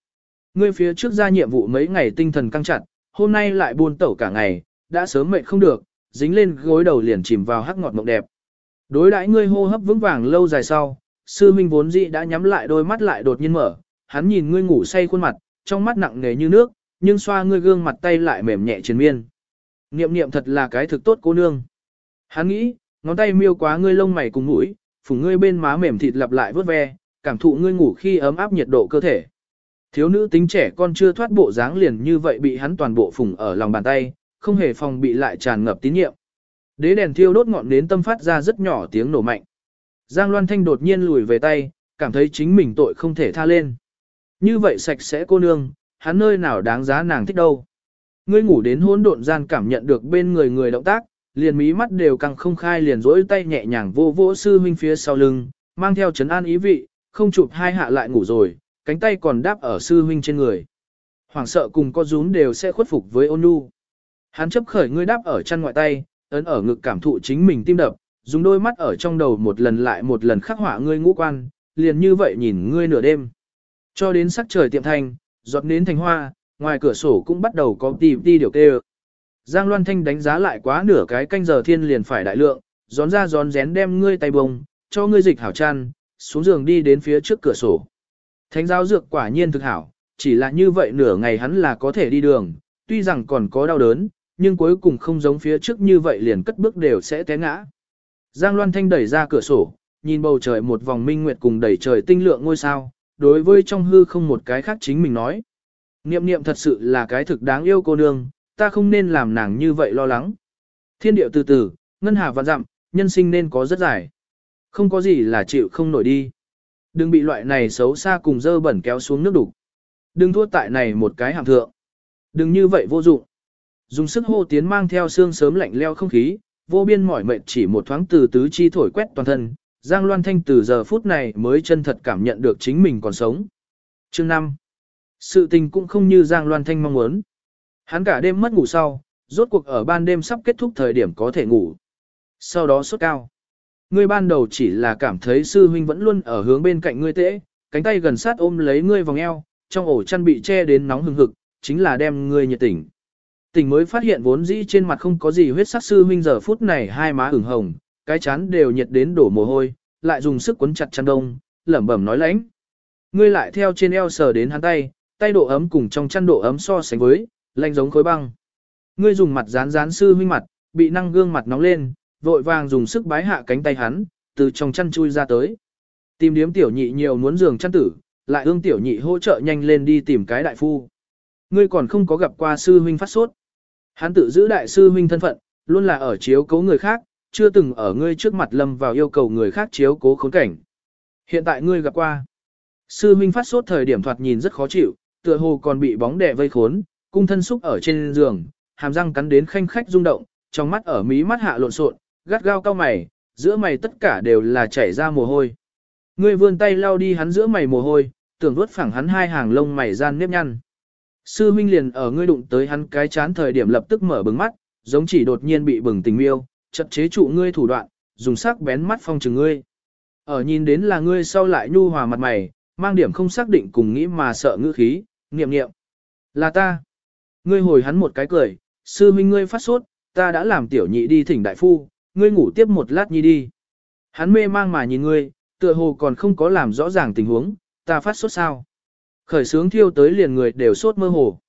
Ngươi phía trước ra nhiệm vụ mấy ngày tinh thần căng chặt, hôm nay lại buôn tẩu cả ngày, đã sớm mệt không được, dính lên gối đầu liền chìm vào hắc ngọt mộng đẹp. Đối đãi ngươi hô hấp vững vàng lâu dài sau, sư huynh vốn dĩ đã nhắm lại đôi mắt lại đột nhiên mở, hắn nhìn ngươi ngủ say khuôn mặt, trong mắt nặng nề như nước, nhưng xoa ngươi gương mặt tay lại mềm nhẹ triền miên. Niệm niệm thật là cái thực tốt cô nương. Hắn nghĩ, ngón tay miêu quá ngươi lông mày cùng mũi, phủ ngươi bên má mềm thịt lặp lại vớt ve, cảm thụ ngươi ngủ khi ấm áp nhiệt độ cơ thể. Thiếu nữ tính trẻ con chưa thoát bộ dáng liền như vậy bị hắn toàn bộ phùng ở lòng bàn tay, không hề phòng bị lại tràn ngập tín nhiệm. Đế đèn thiêu đốt ngọn đến tâm phát ra rất nhỏ tiếng nổ mạnh. Giang Loan Thanh đột nhiên lùi về tay, cảm thấy chính mình tội không thể tha lên. Như vậy sạch sẽ cô nương, hắn nơi nào đáng giá nàng thích đâu. Ngươi ngủ đến hỗn độn gian cảm nhận được bên người người động tác, liền mí mắt đều căng không khai liền rỗi tay nhẹ nhàng vô vỗ sư huynh phía sau lưng, mang theo chấn an ý vị, không chụp hai hạ lại ngủ rồi, cánh tay còn đáp ở sư huynh trên người. Hoàng sợ cùng có rún đều sẽ khuất phục với ôn nhu. Hắn chấp khởi ngươi đáp ở chân ngoại tay, ấn ở ngực cảm thụ chính mình tim đập, dùng đôi mắt ở trong đầu một lần lại một lần khắc họa ngươi ngũ quan, liền như vậy nhìn ngươi nửa đêm. Cho đến sắc trời tiệm thanh, giọt nến thành hoa, ngoài cửa sổ cũng bắt đầu có tìm tì điều kêu. Giang Loan Thanh đánh giá lại quá nửa cái canh giờ thiên liền phải đại lượng, gión ra gión rén đem ngươi tay bông, cho ngươi dịch hảo chăn, xuống giường đi đến phía trước cửa sổ. Thánh giáo dược quả nhiên thực hảo, chỉ là như vậy nửa ngày hắn là có thể đi đường, tuy rằng còn có đau đớn, nhưng cuối cùng không giống phía trước như vậy liền cất bước đều sẽ té ngã. Giang Loan Thanh đẩy ra cửa sổ, nhìn bầu trời một vòng minh nguyệt cùng đẩy trời tinh lượng ngôi sao, đối với trong hư không một cái khác chính mình nói. Niệm niệm thật sự là cái thực đáng yêu cô nương, ta không nên làm nàng như vậy lo lắng. Thiên điệu từ từ, ngân hà vạn dặm, nhân sinh nên có rất dài. Không có gì là chịu không nổi đi. Đừng bị loại này xấu xa cùng dơ bẩn kéo xuống nước đục. Đừng thua tại này một cái hàm thượng. Đừng như vậy vô dụng. Dùng sức hô tiến mang theo xương sớm lạnh leo không khí, vô biên mỏi mệt chỉ một thoáng từ tứ chi thổi quét toàn thân. Giang Loan Thanh từ giờ phút này mới chân thật cảm nhận được chính mình còn sống. Chương 5. Sự tình cũng không như Giang Loan Thanh mong muốn. Hắn cả đêm mất ngủ sau, rốt cuộc ở ban đêm sắp kết thúc thời điểm có thể ngủ. Sau đó sốt cao. Ngươi ban đầu chỉ là cảm thấy sư huynh vẫn luôn ở hướng bên cạnh ngươi tễ, cánh tay gần sát ôm lấy ngươi vòng eo, trong ổ chăn bị che đến nóng hừng hực, chính là đem ngươi nhiệt tỉnh. Tỉnh mới phát hiện vốn dĩ trên mặt không có gì huyết sắc sư huynh giờ phút này hai má ửng hồng, cái chán đều nhiệt đến đổ mồ hôi, lại dùng sức quấn chặt chăn đông, lẩm bẩm nói lãnh. Ngươi lại theo trên eo sờ đến hắn tay, tay độ ấm cùng trong chăn độ ấm so sánh với, lạnh giống khối băng. Ngươi dùng mặt dán dán sư huynh mặt, bị năng gương mặt nóng lên, vội vàng dùng sức bái hạ cánh tay hắn, từ trong chăn chui ra tới. Tìm điếm tiểu nhị nhiều muốn giường chăn tử, lại ương tiểu nhị hỗ trợ nhanh lên đi tìm cái đại phu. Ngươi còn không có gặp qua sư huynh phát sốt. Hắn tự giữ đại sư huynh thân phận, luôn là ở chiếu cố người khác, chưa từng ở ngươi trước mặt lâm vào yêu cầu người khác chiếu cố khốn cảnh. Hiện tại ngươi gặp qua. Sư huynh phát sốt thời điểm thoạt nhìn rất khó chịu, tựa hồ còn bị bóng đè vây khốn, cung thân xúc ở trên giường, hàm răng cắn đến khanh khách rung động, trong mắt ở mí mắt hạ lộn xộn, gắt gao cao mày, giữa mày tất cả đều là chảy ra mồ hôi. Ngươi vươn tay lau đi hắn giữa mày mồ hôi, tưởng vuốt phẳng hắn hai hàng lông mày gian nếp nhăn. Sư huynh liền ở ngươi đụng tới hắn cái chán thời điểm lập tức mở bừng mắt, giống chỉ đột nhiên bị bừng tình miêu, chật chế trụ ngươi thủ đoạn, dùng sắc bén mắt phong trừng ngươi. Ở nhìn đến là ngươi sau lại nhu hòa mặt mày, mang điểm không xác định cùng nghĩ mà sợ ngữ khí, niệm niệm. Là ta. Ngươi hồi hắn một cái cười, sư minh ngươi phát sốt, ta đã làm tiểu nhị đi thỉnh đại phu, ngươi ngủ tiếp một lát nhi đi. Hắn mê mang mà nhìn ngươi, tựa hồ còn không có làm rõ ràng tình huống, ta phát sốt sao. Khởi sướng thiêu tới liền người đều sốt mơ hồ.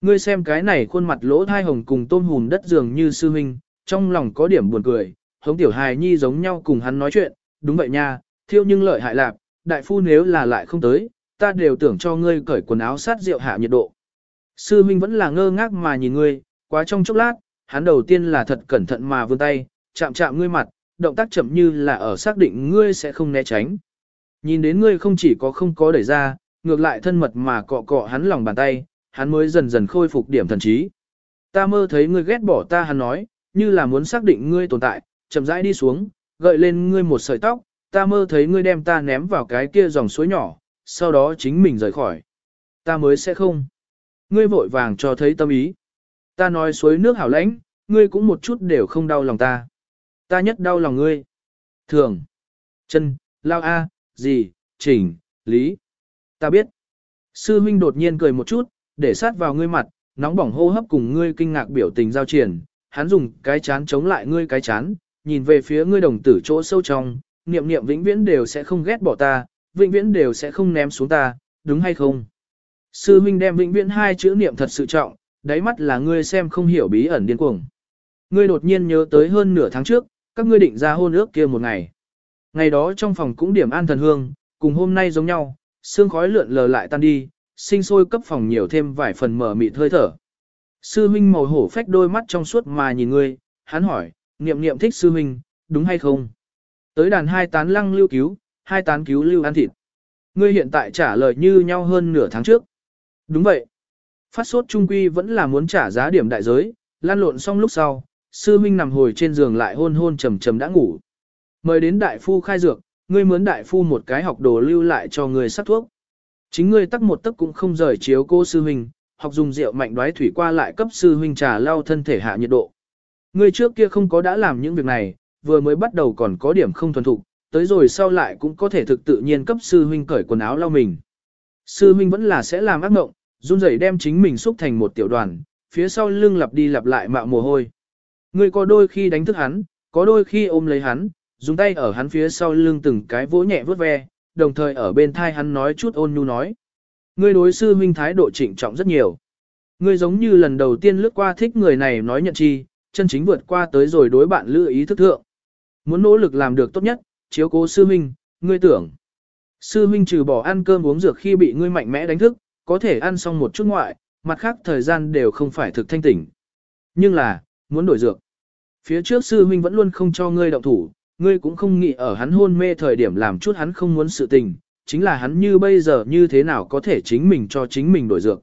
Ngươi xem cái này khuôn mặt lỗ thai hồng cùng tôm hùm đất dường như sư minh, trong lòng có điểm buồn cười, hống tiểu hài nhi giống nhau cùng hắn nói chuyện, đúng vậy nha, thiêu nhưng lợi hại lạc, đại phu nếu là lại không tới, ta đều tưởng cho ngươi cởi quần áo sát rượu hạ nhiệt độ. Sư Minh vẫn là ngơ ngác mà nhìn ngươi, quá trong chốc lát, hắn đầu tiên là thật cẩn thận mà vươn tay, chạm chạm ngươi mặt, động tác chậm như là ở xác định ngươi sẽ không né tránh. Nhìn đến ngươi không chỉ có không có đẩy ra, ngược lại thân mật mà cọ cọ hắn lòng bàn tay, hắn mới dần dần khôi phục điểm thần trí. Ta mơ thấy ngươi ghét bỏ ta hắn nói, như là muốn xác định ngươi tồn tại, chậm rãi đi xuống, gợi lên ngươi một sợi tóc, ta mơ thấy ngươi đem ta ném vào cái kia dòng suối nhỏ, sau đó chính mình rời khỏi. Ta mới sẽ không. Ngươi vội vàng cho thấy tâm ý. Ta nói suối nước hảo lãnh, ngươi cũng một chút đều không đau lòng ta. Ta nhất đau lòng ngươi. Thường. Chân, Lao A, gì, chỉnh, lý. Ta biết. Sư huynh đột nhiên cười một chút, để sát vào ngươi mặt, nóng bỏng hô hấp cùng ngươi kinh ngạc biểu tình giao triển, hắn dùng cái chán chống lại ngươi cái chán, nhìn về phía ngươi đồng tử chỗ sâu trong, niệm niệm vĩnh viễn đều sẽ không ghét bỏ ta, vĩnh viễn đều sẽ không ném xuống ta, đúng hay không? Sư huynh đem vĩnh viễn hai chữ niệm thật sự trọng, đáy mắt là ngươi xem không hiểu bí ẩn điên cuồng. Ngươi đột nhiên nhớ tới hơn nửa tháng trước, các ngươi định ra hôn ước kia một ngày. Ngày đó trong phòng cũng điểm an thần hương, cùng hôm nay giống nhau, sương khói lượn lờ lại tan đi, sinh sôi cấp phòng nhiều thêm vài phần mở mịt hơi thở. Sư huynh màu hổ phách đôi mắt trong suốt mà nhìn ngươi, hắn hỏi, niệm niệm thích sư huynh, đúng hay không? Tới đàn hai tán lăng lưu cứu, hai tán cứu lưu ăn thịt. Ngươi hiện tại trả lời như nhau hơn nửa tháng trước. Đúng vậy. Phát sốt trung quy vẫn là muốn trả giá điểm đại giới, lan lộn xong lúc sau, sư huynh nằm hồi trên giường lại hôn hôn trầm trầm đã ngủ. Mời đến đại phu khai dược, ngươi mướn đại phu một cái học đồ lưu lại cho ngươi sắc thuốc. Chính ngươi tắc một tấc cũng không rời chiếu cô sư huynh, học dùng rượu mạnh đoái thủy qua lại cấp sư huynh trà lau thân thể hạ nhiệt độ. người trước kia không có đã làm những việc này, vừa mới bắt đầu còn có điểm không thuần thục, tới rồi sau lại cũng có thể thực tự nhiên cấp sư huynh cởi quần áo lau mình. Sư huynh vẫn là sẽ làm ác mộng, run rẩy đem chính mình xúc thành một tiểu đoàn, phía sau lưng lặp đi lặp lại mạo mồ hôi. người có đôi khi đánh thức hắn, có đôi khi ôm lấy hắn, dùng tay ở hắn phía sau lưng từng cái vỗ nhẹ vớt ve, đồng thời ở bên thai hắn nói chút ôn nhu nói. Ngươi đối sư huynh thái độ trịnh trọng rất nhiều. Ngươi giống như lần đầu tiên lướt qua thích người này nói nhận chi, chân chính vượt qua tới rồi đối bạn lưu ý thức thượng. Muốn nỗ lực làm được tốt nhất, chiếu cố sư huynh, ngươi tưởng. Sư huynh trừ bỏ ăn cơm uống dược khi bị ngươi mạnh mẽ đánh thức, có thể ăn xong một chút ngoại, mặt khác thời gian đều không phải thực thanh tỉnh. Nhưng là, muốn đổi dược. Phía trước sư huynh vẫn luôn không cho ngươi động thủ, ngươi cũng không nghĩ ở hắn hôn mê thời điểm làm chút hắn không muốn sự tình, chính là hắn như bây giờ như thế nào có thể chính mình cho chính mình đổi dược.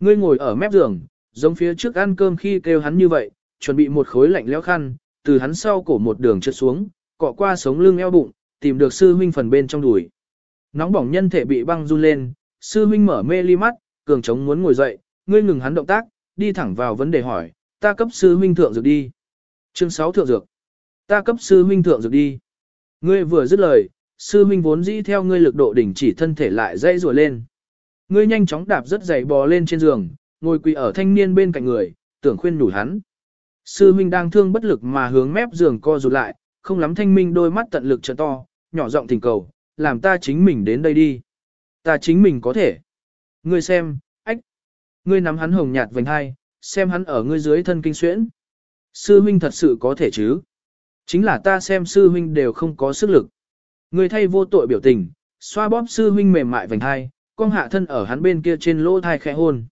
Ngươi ngồi ở mép giường, giống phía trước ăn cơm khi kêu hắn như vậy, chuẩn bị một khối lạnh lẽo khăn, từ hắn sau cổ một đường trượt xuống, cọ qua sống lưng eo bụng, tìm được sư huynh phần bên trong đùi. Nóng bỏng nhân thể bị băng run lên, sư huynh mở mê ly mắt, cường chống muốn ngồi dậy, ngươi ngừng hắn động tác, đi thẳng vào vấn đề hỏi, ta cấp sư huynh thượng dược đi. Chương 6 thượng dược. Ta cấp sư huynh thượng dược đi. Ngươi vừa dứt lời, sư huynh vốn dĩ theo ngươi lực độ đỉnh chỉ thân thể lại dây rùa lên. Ngươi nhanh chóng đạp rất dày bò lên trên giường, ngồi quỳ ở thanh niên bên cạnh người, tưởng khuyên nhủ hắn. Sư huynh đang thương bất lực mà hướng mép giường co rụt lại, không lắm thanh minh đôi mắt tận lực trợ to, nhỏ giọng thỉnh cầu, làm ta chính mình đến đây đi. Ta chính mình có thể. Ngươi xem, ách. Ngươi nắm hắn hồng nhạt vành hai, xem hắn ở ngươi dưới thân kinh xuyễn. Sư huynh thật sự có thể chứ. Chính là ta xem sư huynh đều không có sức lực. Ngươi thay vô tội biểu tình, xoa bóp sư huynh mềm mại vành hai, con hạ thân ở hắn bên kia trên lỗ thai khẽ hôn.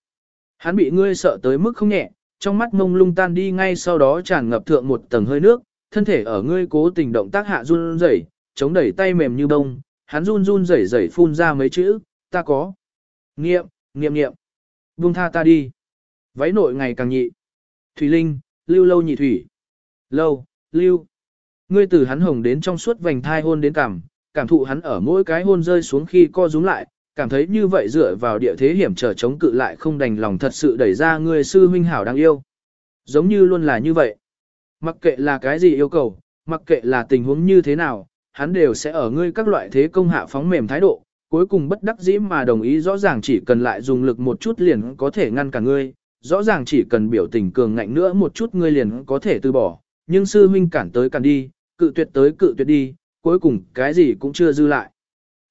Hắn bị ngươi sợ tới mức không nhẹ, trong mắt mông lung tan đi ngay sau đó tràn ngập thượng một tầng hơi nước, thân thể ở ngươi cố tình động tác hạ run rẩy, chống đẩy tay mềm như bông, hắn run run rẩy rẩy phun ra mấy chữ, ta có. Nghiệm, nghiệm nghiệm. Buông tha ta đi. Váy nội ngày càng nhị. Thủy Linh, lưu lâu nhị thủy. Lâu, lưu. Ngươi từ hắn hồng đến trong suốt vành thai hôn đến cảm, cảm thụ hắn ở mỗi cái hôn rơi xuống khi co rúm lại, cảm thấy như vậy dựa vào địa thế hiểm trở chống cự lại không đành lòng thật sự đẩy ra ngươi sư huynh hảo đáng yêu. Giống như luôn là như vậy. Mặc kệ là cái gì yêu cầu, mặc kệ là tình huống như thế nào, hắn đều sẽ ở ngươi các loại thế công hạ phóng mềm thái độ, cuối cùng bất đắc dĩ mà đồng ý rõ ràng chỉ cần lại dùng lực một chút liền có thể ngăn cả ngươi, rõ ràng chỉ cần biểu tình cường ngạnh nữa một chút ngươi liền có thể từ bỏ, nhưng sư huynh cản tới cản đi, cự tuyệt tới cự tuyệt đi, cuối cùng cái gì cũng chưa dư lại.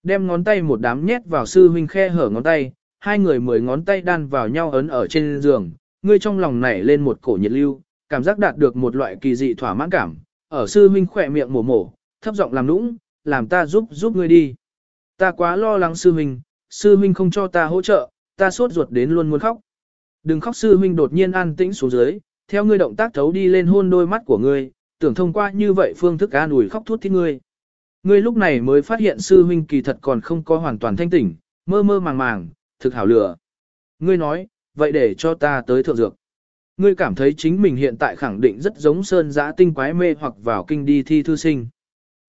Đem ngón tay một đám nhét vào sư huynh khe hở ngón tay, hai người mười ngón tay đan vào nhau ấn ở trên giường, ngươi trong lòng nảy lên một cổ nhiệt lưu, cảm giác đạt được một loại kỳ dị thỏa mãn cảm, ở sư huynh khỏe miệng mổ mổ, thấp giọng làm nũng, làm ta giúp giúp ngươi đi. Ta quá lo lắng sư huynh, sư huynh không cho ta hỗ trợ, ta sốt ruột đến luôn muốn khóc. Đừng khóc sư huynh đột nhiên an tĩnh xuống dưới, theo ngươi động tác thấu đi lên hôn đôi mắt của ngươi, tưởng thông qua như vậy phương thức an ủi khóc thút thít ngươi. Ngươi lúc này mới phát hiện sư huynh kỳ thật còn không có hoàn toàn thanh tỉnh, mơ mơ màng màng, thực hảo lửa. Ngươi nói, vậy để cho ta tới thượng dược. Ngươi cảm thấy chính mình hiện tại khẳng định rất giống sơn giã tinh quái mê hoặc vào kinh đi thi thư sinh.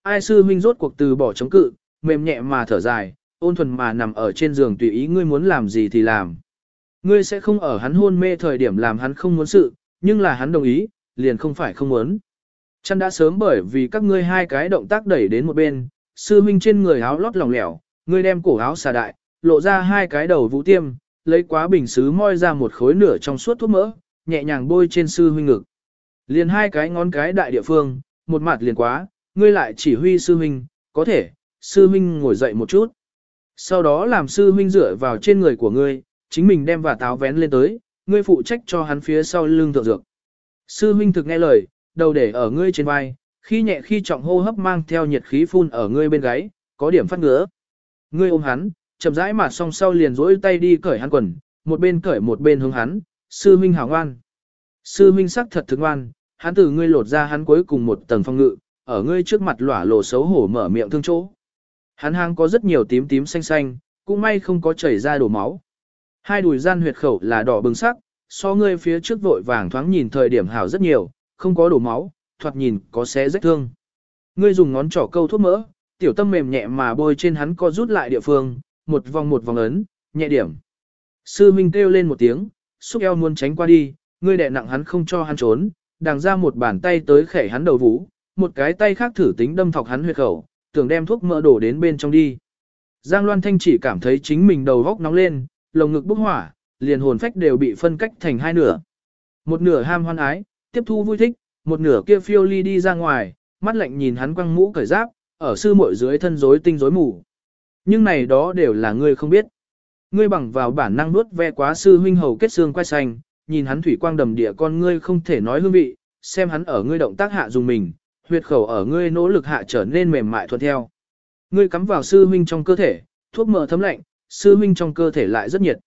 Ai sư huynh rốt cuộc từ bỏ chống cự, mềm nhẹ mà thở dài, ôn thuần mà nằm ở trên giường tùy ý ngươi muốn làm gì thì làm. Ngươi sẽ không ở hắn hôn mê thời điểm làm hắn không muốn sự, nhưng là hắn đồng ý, liền không phải không muốn chân đã sớm bởi vì các ngươi hai cái động tác đẩy đến một bên, sư huynh trên người áo lót lỏng lẻo, ngươi đem cổ áo xà đại, lộ ra hai cái đầu vũ tiêm, lấy quá bình xứ moi ra một khối nửa trong suốt thuốc mỡ, nhẹ nhàng bôi trên sư huynh ngực. Liền hai cái ngón cái đại địa phương, một mặt liền quá, ngươi lại chỉ huy sư huynh, có thể, sư huynh ngồi dậy một chút. Sau đó làm sư huynh dựa vào trên người của ngươi, chính mình đem và táo vén lên tới, ngươi phụ trách cho hắn phía sau lưng thượng dược. Sư huynh thực nghe lời, đầu để ở ngươi trên vai, khi nhẹ khi trọng hô hấp mang theo nhiệt khí phun ở ngươi bên gáy, có điểm phát ngứa. Ngươi ôm hắn, chậm rãi mà song sau liền rỗi tay đi cởi hắn quần, một bên cởi một bên hướng hắn, sư huynh hảo ngoan. Sư huynh sắc thật thức ngoan, hắn từ ngươi lột ra hắn cuối cùng một tầng phong ngự, ở ngươi trước mặt lỏa lộ xấu hổ mở miệng thương chỗ. Hắn hang có rất nhiều tím tím xanh xanh, cũng may không có chảy ra đổ máu. Hai đùi gian huyệt khẩu là đỏ bừng sắc, so ngươi phía trước vội vàng thoáng nhìn thời điểm hảo rất nhiều, không có đổ máu, thoạt nhìn có xé rách thương. Ngươi dùng ngón trỏ câu thuốc mỡ, tiểu tâm mềm nhẹ mà bôi trên hắn co rút lại địa phương, một vòng một vòng ấn, nhẹ điểm. Sư Minh kêu lên một tiếng, xúc eo muốn tránh qua đi, ngươi đè nặng hắn không cho hắn trốn, đằng ra một bàn tay tới khẻ hắn đầu vũ, một cái tay khác thử tính đâm thọc hắn huyệt khẩu, tưởng đem thuốc mỡ đổ đến bên trong đi. Giang Loan Thanh chỉ cảm thấy chính mình đầu góc nóng lên, lồng ngực bốc hỏa, liền hồn phách đều bị phân cách thành hai nửa. Một nửa ham hoan ái, tiếp thu vui thích, một nửa kia phiêu ly đi ra ngoài, mắt lạnh nhìn hắn quăng mũ cởi giáp, ở sư muội dưới thân rối tinh rối mù. Nhưng này đó đều là ngươi không biết. Ngươi bằng vào bản năng nuốt ve quá sư huynh hầu kết xương quay xanh, nhìn hắn thủy quang đầm địa con ngươi không thể nói hương vị, xem hắn ở ngươi động tác hạ dùng mình, huyệt khẩu ở ngươi nỗ lực hạ trở nên mềm mại thuận theo. Ngươi cắm vào sư huynh trong cơ thể, thuốc mỡ thấm lạnh, sư huynh trong cơ thể lại rất nhiệt.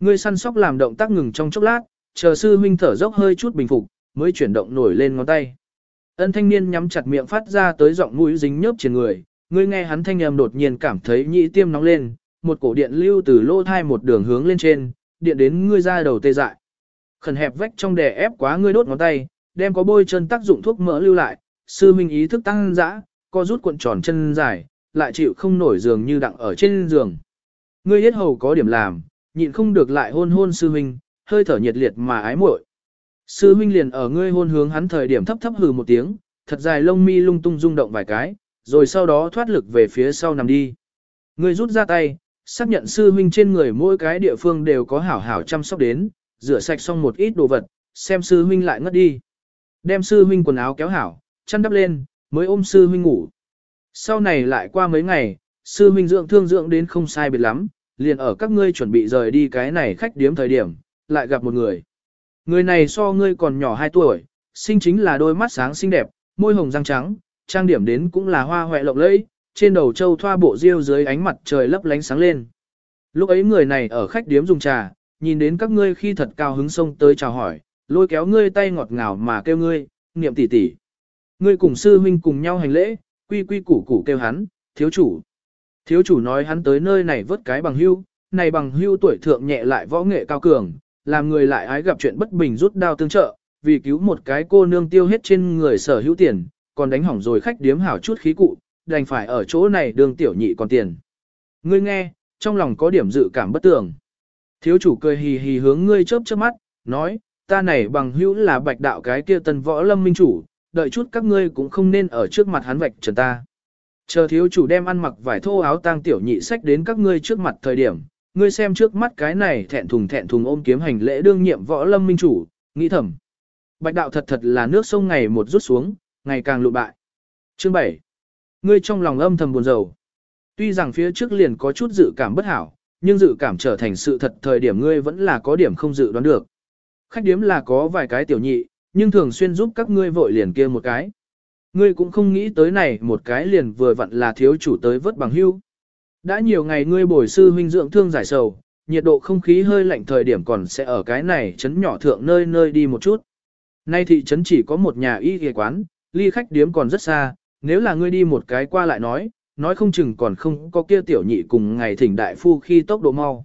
Ngươi săn sóc làm động tác ngừng trong chốc lát, chờ sư huynh thở dốc hơi chút bình phục, mới chuyển động nổi lên ngón tay. Ân thanh niên nhắm chặt miệng phát ra tới giọng mũi dính nhớp trên người, ngươi nghe hắn thanh âm đột nhiên cảm thấy nhị tiêm nóng lên, một cổ điện lưu từ lỗ thai một đường hướng lên trên, điện đến ngươi ra đầu tê dại. Khẩn hẹp vách trong đè ép quá ngươi đốt ngón tay, đem có bôi chân tác dụng thuốc mỡ lưu lại, sư minh ý thức tăng dã, co rút cuộn tròn chân dài, lại chịu không nổi giường như đặng ở trên giường. Ngươi hết hầu có điểm làm, nhịn không được lại hôn hôn sư minh, hơi thở nhiệt liệt mà ái muội. Sư minh liền ở ngươi hôn hướng hắn thời điểm thấp thấp hừ một tiếng, thật dài lông mi lung tung rung động vài cái, rồi sau đó thoát lực về phía sau nằm đi. Ngươi rút ra tay, xác nhận sư minh trên người mỗi cái địa phương đều có hảo hảo chăm sóc đến, rửa sạch xong một ít đồ vật, xem sư huynh lại ngất đi. Đem sư huynh quần áo kéo hảo, chăn đắp lên, mới ôm sư huynh ngủ. Sau này lại qua mấy ngày, sư huynh dưỡng thương dưỡng đến không sai biệt lắm, liền ở các ngươi chuẩn bị rời đi cái này khách điếm thời điểm, lại gặp một người. Người này so ngươi còn nhỏ 2 tuổi, sinh chính là đôi mắt sáng xinh đẹp, môi hồng răng trắng, trang điểm đến cũng là hoa hoẹ lộng lẫy, trên đầu châu thoa bộ diêu dưới ánh mặt trời lấp lánh sáng lên. Lúc ấy người này ở khách điếm dùng trà, nhìn đến các ngươi khi thật cao hứng sông tới chào hỏi, lôi kéo ngươi tay ngọt ngào mà kêu ngươi, niệm tỷ tỷ. Ngươi cùng sư huynh cùng nhau hành lễ, quy quy củ củ kêu hắn, thiếu chủ. Thiếu chủ nói hắn tới nơi này vớt cái bằng hưu, này bằng hưu tuổi thượng nhẹ lại võ nghệ cao cường, làm người lại ái gặp chuyện bất bình rút đao tương trợ, vì cứu một cái cô nương tiêu hết trên người sở hữu tiền, còn đánh hỏng rồi khách điếm hảo chút khí cụ, đành phải ở chỗ này đường tiểu nhị còn tiền. Ngươi nghe, trong lòng có điểm dự cảm bất tường. Thiếu chủ cười hì hì hướng ngươi chớp chớp mắt, nói, ta này bằng hữu là bạch đạo cái kia tần võ lâm minh chủ, đợi chút các ngươi cũng không nên ở trước mặt hắn vạch trần ta. Chờ thiếu chủ đem ăn mặc vải thô áo tang tiểu nhị sách đến các ngươi trước mặt thời điểm, ngươi xem trước mắt cái này thẹn thùng thẹn thùng ôm kiếm hành lễ đương nhiệm võ lâm minh chủ, nghĩ thầm. Bạch đạo thật thật là nước sông ngày một rút xuống, ngày càng lụ bại. Chương 7. Ngươi trong lòng âm thầm buồn rầu. Tuy rằng phía trước liền có chút dự cảm bất hảo, nhưng dự cảm trở thành sự thật thời điểm ngươi vẫn là có điểm không dự đoán được. Khách điếm là có vài cái tiểu nhị, nhưng thường xuyên giúp các ngươi vội liền kia một cái. Ngươi cũng không nghĩ tới này một cái liền vừa vặn là thiếu chủ tới vớt bằng hưu. Đã nhiều ngày ngươi bồi sư huynh dưỡng thương giải sầu, nhiệt độ không khí hơi lạnh thời điểm còn sẽ ở cái này chấn nhỏ thượng nơi nơi đi một chút. Nay thị trấn chỉ có một nhà y ghề quán, ly khách điếm còn rất xa, nếu là ngươi đi một cái qua lại nói, nói không chừng còn không có kia tiểu nhị cùng ngày thỉnh đại phu khi tốc độ mau.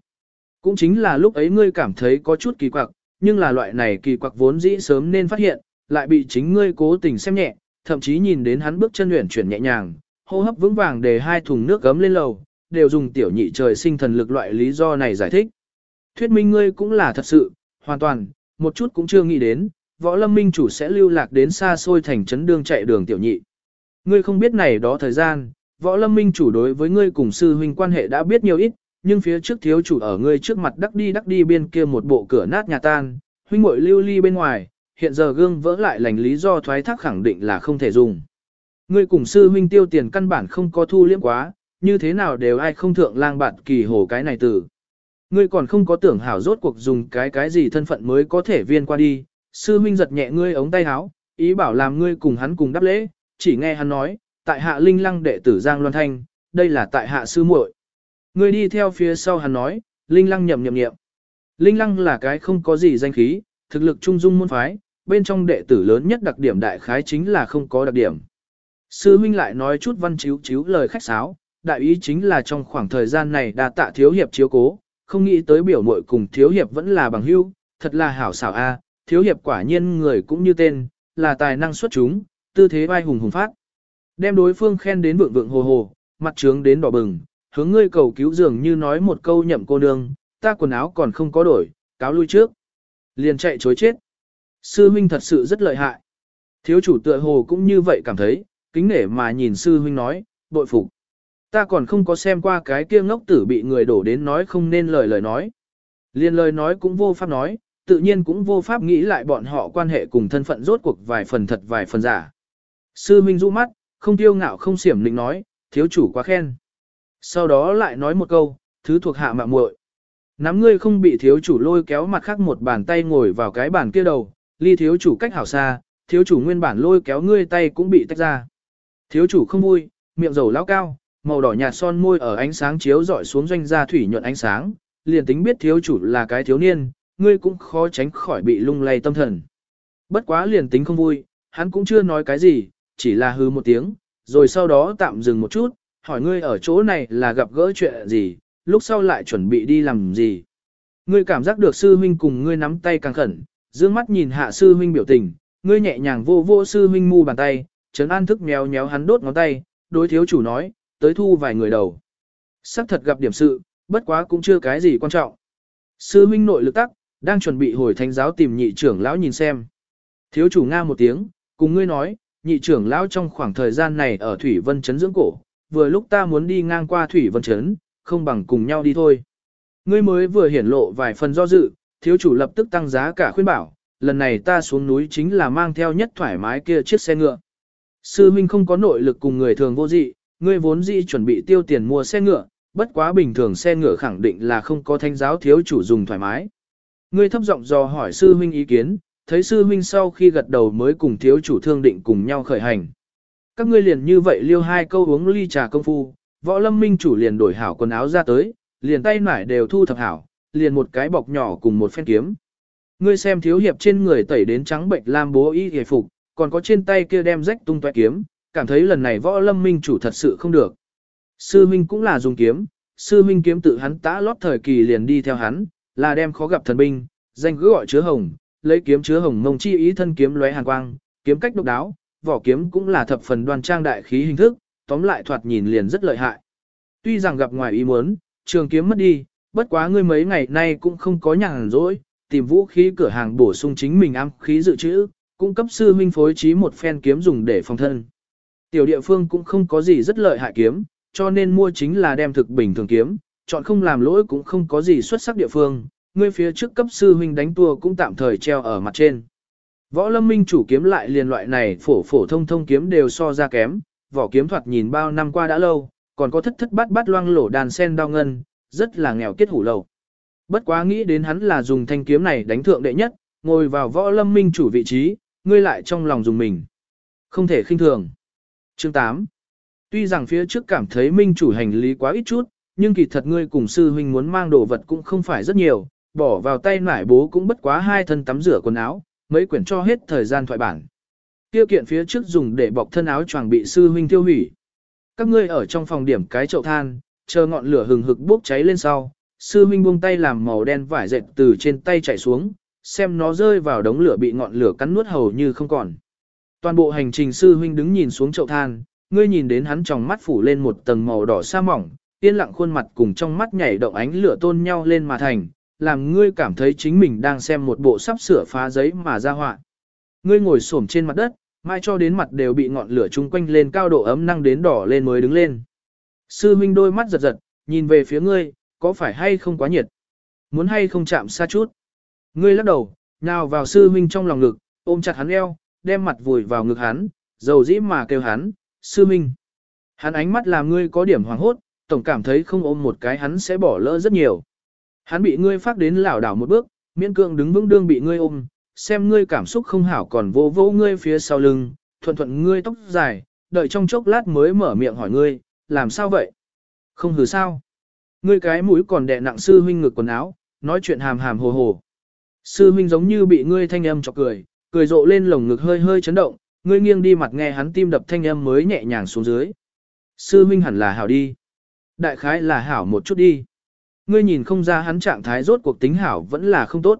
Cũng chính là lúc ấy ngươi cảm thấy có chút kỳ quặc, nhưng là loại này kỳ quặc vốn dĩ sớm nên phát hiện, lại bị chính ngươi cố tình xem nhẹ, thậm chí nhìn đến hắn bước chân luyện chuyển nhẹ nhàng, hô hấp vững vàng để hai thùng nước gấm lên lầu, đều dùng tiểu nhị trời sinh thần lực loại lý do này giải thích. Thuyết minh ngươi cũng là thật sự, hoàn toàn, một chút cũng chưa nghĩ đến, võ lâm minh chủ sẽ lưu lạc đến xa xôi thành trấn đương chạy đường tiểu nhị. Ngươi không biết này đó thời gian, võ lâm minh chủ đối với ngươi cùng sư huynh quan hệ đã biết nhiều ít, nhưng phía trước thiếu chủ ở ngươi trước mặt đắc đi đắc đi bên kia một bộ cửa nát nhà tan, huynh muội lưu ly bên ngoài, hiện giờ gương vỡ lại lành lý do thoái thác khẳng định là không thể dùng. Ngươi cùng sư huynh tiêu tiền căn bản không có thu liếm quá, như thế nào đều ai không thượng lang bạn kỳ hồ cái này từ. Ngươi còn không có tưởng hảo rốt cuộc dùng cái cái gì thân phận mới có thể viên qua đi, sư huynh giật nhẹ ngươi ống tay áo, ý bảo làm ngươi cùng hắn cùng đáp lễ, chỉ nghe hắn nói, tại hạ linh lăng đệ tử Giang Loan Thanh, đây là tại hạ sư muội. Ngươi đi theo phía sau hắn nói, linh lăng nhậm nhậm nhậm. Linh lăng là cái không có gì danh khí, thực lực trung dung môn phái, bên trong đệ tử lớn nhất đặc điểm đại khái chính là không có đặc điểm. Sư huynh lại nói chút văn chiếu chiếu lời khách sáo, đại ý chính là trong khoảng thời gian này đã tạ thiếu hiệp chiếu cố, không nghĩ tới biểu muội cùng thiếu hiệp vẫn là bằng hữu, thật là hảo xảo a, thiếu hiệp quả nhiên người cũng như tên, là tài năng xuất chúng, tư thế vai hùng hùng phát. Đem đối phương khen đến vượng vượng hồ hồ, mặt trướng đến đỏ bừng, hướng ngươi cầu cứu dường như nói một câu nhậm cô nương, ta quần áo còn không có đổi, cáo lui trước. Liền chạy chối chết. Sư huynh thật sự rất lợi hại. Thiếu chủ tựa hồ cũng như vậy cảm thấy, kính nể mà nhìn sư huynh nói, bội phục. Ta còn không có xem qua cái kia ngốc tử bị người đổ đến nói không nên lời lời nói. Liên lời nói cũng vô pháp nói, tự nhiên cũng vô pháp nghĩ lại bọn họ quan hệ cùng thân phận rốt cuộc vài phần thật vài phần giả. Sư huynh du mắt, không tiêu ngạo không xiểm lĩnh nói, thiếu chủ quá khen. Sau đó lại nói một câu, thứ thuộc hạ mạ muội. Nắm ngươi không bị thiếu chủ lôi kéo mặt khác một bàn tay ngồi vào cái bàn kia đầu, ly thiếu chủ cách hảo xa, thiếu chủ nguyên bản lôi kéo ngươi tay cũng bị tách ra. Thiếu chủ không vui, miệng dầu lao cao, màu đỏ nhạt son môi ở ánh sáng chiếu rọi xuống doanh ra thủy nhuận ánh sáng, liền tính biết thiếu chủ là cái thiếu niên, ngươi cũng khó tránh khỏi bị lung lay tâm thần. Bất quá liền tính không vui, hắn cũng chưa nói cái gì, chỉ là hư một tiếng, rồi sau đó tạm dừng một chút, hỏi ngươi ở chỗ này là gặp gỡ chuyện gì, lúc sau lại chuẩn bị đi làm gì. Ngươi cảm giác được sư huynh cùng ngươi nắm tay càng khẩn, dương mắt nhìn hạ sư huynh biểu tình, ngươi nhẹ nhàng vô vô sư huynh mu bàn tay, trấn an thức méo méo hắn đốt ngón tay, đối thiếu chủ nói, tới thu vài người đầu. Sắc thật gặp điểm sự, bất quá cũng chưa cái gì quan trọng. Sư huynh nội lực tắc, đang chuẩn bị hồi thánh giáo tìm nhị trưởng lão nhìn xem. Thiếu chủ nga một tiếng, cùng ngươi nói, nhị trưởng lão trong khoảng thời gian này ở Thủy Vân Trấn dưỡng cổ, vừa lúc ta muốn đi ngang qua Thủy Vân Trấn, không bằng cùng nhau đi thôi. Ngươi mới vừa hiển lộ vài phần do dự, thiếu chủ lập tức tăng giá cả khuyên bảo, lần này ta xuống núi chính là mang theo nhất thoải mái kia chiếc xe ngựa. Sư huynh không có nội lực cùng người thường vô dị, ngươi vốn dĩ chuẩn bị tiêu tiền mua xe ngựa, bất quá bình thường xe ngựa khẳng định là không có thanh giáo thiếu chủ dùng thoải mái. Ngươi thấp giọng dò hỏi sư huynh ý kiến, thấy sư huynh sau khi gật đầu mới cùng thiếu chủ thương định cùng nhau khởi hành. Các ngươi liền như vậy liêu hai câu uống ly trà công phu, võ lâm minh chủ liền đổi hảo quần áo ra tới, liền tay nải đều thu thập hảo, liền một cái bọc nhỏ cùng một phen kiếm. Ngươi xem thiếu hiệp trên người tẩy đến trắng bệnh lam bố y hề phục, còn có trên tay kia đem rách tung toé kiếm, cảm thấy lần này võ lâm minh chủ thật sự không được. Sư minh cũng là dùng kiếm, sư minh kiếm tự hắn tã lót thời kỳ liền đi theo hắn, là đem khó gặp thần binh, danh cứ gọi chứa hồng, lấy kiếm chứa hồng mông chi ý thân kiếm lóe hàn quang, kiếm cách độc đáo, vỏ kiếm cũng là thập phần đoan trang đại khí hình thức, tóm lại thoạt nhìn liền rất lợi hại. Tuy rằng gặp ngoài ý muốn, trường kiếm mất đi, bất quá ngươi mấy ngày nay cũng không có nhàn rỗi, tìm vũ khí cửa hàng bổ sung chính mình am khí dự trữ, cung cấp sư huynh phối trí một phen kiếm dùng để phòng thân. Tiểu địa phương cũng không có gì rất lợi hại kiếm, cho nên mua chính là đem thực bình thường kiếm, chọn không làm lỗi cũng không có gì xuất sắc địa phương, ngươi phía trước cấp sư huynh đánh tua cũng tạm thời treo ở mặt trên. Võ lâm minh chủ kiếm lại liền loại này phổ phổ thông thông kiếm đều so ra kém, vỏ kiếm thoạt nhìn bao năm qua đã lâu, còn có thất thất bát bát loang lổ đàn sen đao ngân, rất là nghèo kết hủ lầu. Bất quá nghĩ đến hắn là dùng thanh kiếm này đánh thượng đệ nhất, ngồi vào võ lâm minh chủ vị trí, ngươi lại trong lòng dùng mình. Không thể khinh thường. Chương 8 Tuy rằng phía trước cảm thấy minh chủ hành lý quá ít chút, nhưng kỳ thật ngươi cùng sư huynh muốn mang đồ vật cũng không phải rất nhiều, bỏ vào tay nải bố cũng bất quá hai thân tắm rửa quần áo, mấy quyển cho hết thời gian thoại bản. Tiêu kiện phía trước dùng để bọc thân áo choàng bị sư huynh tiêu hủy. Các ngươi ở trong phòng điểm cái chậu than, chờ ngọn lửa hừng hực bốc cháy lên sau, sư huynh buông tay làm màu đen vải dệt từ trên tay chảy xuống, xem nó rơi vào đống lửa bị ngọn lửa cắn nuốt hầu như không còn. Toàn bộ hành trình sư huynh đứng nhìn xuống chậu than, ngươi nhìn đến hắn trong mắt phủ lên một tầng màu đỏ sa mỏng, yên lặng khuôn mặt cùng trong mắt nhảy động ánh lửa tôn nhau lên mà thành, làm ngươi cảm thấy chính mình đang xem một bộ sắp sửa phá giấy mà ra họa. Ngươi ngồi xổm trên mặt đất, mai cho đến mặt đều bị ngọn lửa chung quanh lên cao độ ấm năng đến đỏ lên mới đứng lên. Sư huynh đôi mắt giật giật, nhìn về phía ngươi, có phải hay không quá nhiệt? Muốn hay không chạm xa chút? Ngươi lắc đầu, nào vào sư huynh trong lòng ngực, ôm chặt hắn eo, đem mặt vùi vào ngực hắn, dầu dĩ mà kêu hắn, sư huynh. Hắn ánh mắt làm ngươi có điểm hoàng hốt, tổng cảm thấy không ôm một cái hắn sẽ bỏ lỡ rất nhiều. Hắn bị ngươi phát đến lảo đảo một bước, miễn cưỡng đứng vững đương bị ngươi ôm, xem ngươi cảm xúc không hảo còn vô vô ngươi phía sau lưng, thuận thuận ngươi tóc dài, đợi trong chốc lát mới mở miệng hỏi ngươi, làm sao vậy? Không hừ sao? Ngươi cái mũi còn đè nặng sư huynh ngực quần áo, nói chuyện hàm hàm hồ hồ. Sư huynh giống như bị ngươi thanh âm chọc cười, cười rộ lên lồng ngực hơi hơi chấn động, ngươi nghiêng đi mặt nghe hắn tim đập thanh âm mới nhẹ nhàng xuống dưới. Sư huynh hẳn là hảo đi. Đại khái là hảo một chút đi. Ngươi nhìn không ra hắn trạng thái rốt cuộc tính hảo vẫn là không tốt.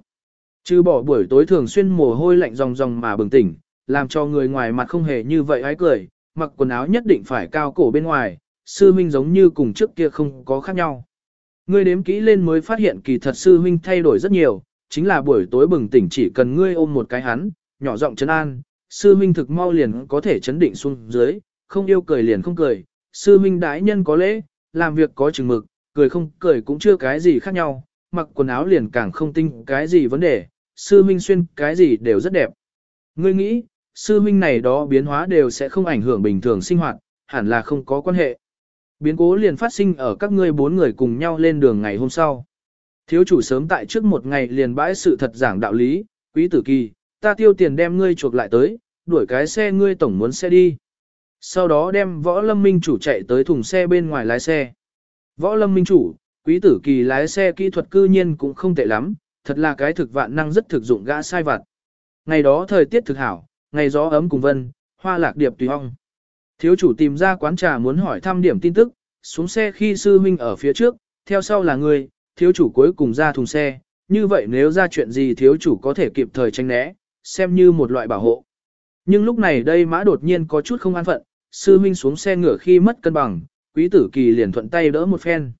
Trừ bỏ buổi tối thường xuyên mồ hôi lạnh ròng ròng mà bừng tỉnh, làm cho người ngoài mặt không hề như vậy hái cười, mặc quần áo nhất định phải cao cổ bên ngoài, sư huynh giống như cùng trước kia không có khác nhau. Ngươi đếm kỹ lên mới phát hiện kỳ thật sư huynh thay đổi rất nhiều, chính là buổi tối bừng tỉnh chỉ cần ngươi ôm một cái hắn, nhỏ giọng chấn an, sư huynh thực mau liền có thể chấn định xuống dưới, không yêu cười liền không cười, sư huynh đãi nhân có lễ, làm việc có chừng mực, cười không cười cũng chưa cái gì khác nhau, mặc quần áo liền càng không tinh cái gì vấn đề, sư huynh xuyên cái gì đều rất đẹp. Ngươi nghĩ, sư huynh này đó biến hóa đều sẽ không ảnh hưởng bình thường sinh hoạt, hẳn là không có quan hệ. Biến cố liền phát sinh ở các ngươi bốn người cùng nhau lên đường ngày hôm sau. Thiếu chủ sớm tại trước một ngày liền bãi sự thật giảng đạo lý, quý tử kỳ, ta tiêu tiền đem ngươi chuộc lại tới, đuổi cái xe ngươi tổng muốn xe đi. Sau đó đem võ lâm minh chủ chạy tới thùng xe bên ngoài lái xe. Võ lâm minh chủ, quý tử kỳ lái xe kỹ thuật cư nhiên cũng không tệ lắm, thật là cái thực vạn năng rất thực dụng gã sai vặt. Ngày đó thời tiết thực hảo, ngày gió ấm cùng vân, hoa lạc điệp tùy ong. Thiếu chủ tìm ra quán trà muốn hỏi thăm điểm tin tức, xuống xe khi sư huynh ở phía trước, theo sau là người, thiếu chủ cuối cùng ra thùng xe, như vậy nếu ra chuyện gì thiếu chủ có thể kịp thời tránh né, xem như một loại bảo hộ. Nhưng lúc này đây mã đột nhiên có chút không an phận, sư huynh xuống xe ngửa khi mất cân bằng, quý tử kỳ liền thuận tay đỡ một phen.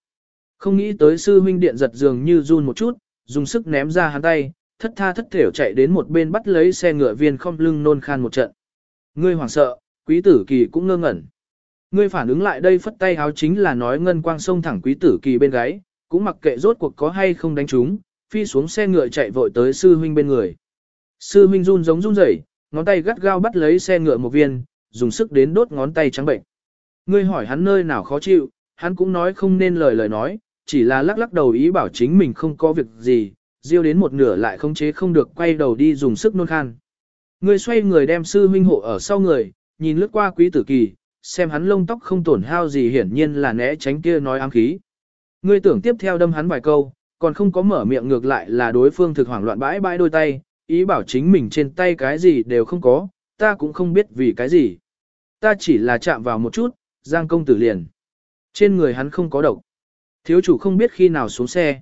Không nghĩ tới sư huynh điện giật dường như run một chút, dùng sức ném ra hắn tay, thất tha thất thểu chạy đến một bên bắt lấy xe ngựa viên không lưng nôn khan một trận. Ngươi hoảng sợ, quý tử kỳ cũng ngơ ngẩn. Ngươi phản ứng lại đây phất tay háo chính là nói ngân quang sông thẳng quý tử kỳ bên gáy, cũng mặc kệ rốt cuộc có hay không đánh chúng, phi xuống xe ngựa chạy vội tới sư huynh bên người. Sư huynh run giống run rẩy, ngón tay gắt gao bắt lấy xe ngựa một viên, dùng sức đến đốt ngón tay trắng bệnh. Ngươi hỏi hắn nơi nào khó chịu, hắn cũng nói không nên lời lời nói, chỉ là lắc lắc đầu ý bảo chính mình không có việc gì, diêu đến một nửa lại không chế không được quay đầu đi dùng sức nôn khan. Ngươi xoay người đem sư huynh hộ ở sau người, nhìn lướt qua quý tử kỳ, xem hắn lông tóc không tổn hao gì hiển nhiên là né tránh kia nói ám khí. Ngươi tưởng tiếp theo đâm hắn vài câu, còn không có mở miệng ngược lại là đối phương thực hoảng loạn bãi bãi đôi tay, ý bảo chính mình trên tay cái gì đều không có, ta cũng không biết vì cái gì. Ta chỉ là chạm vào một chút, giang công tử liền. Trên người hắn không có độc. Thiếu chủ không biết khi nào xuống xe.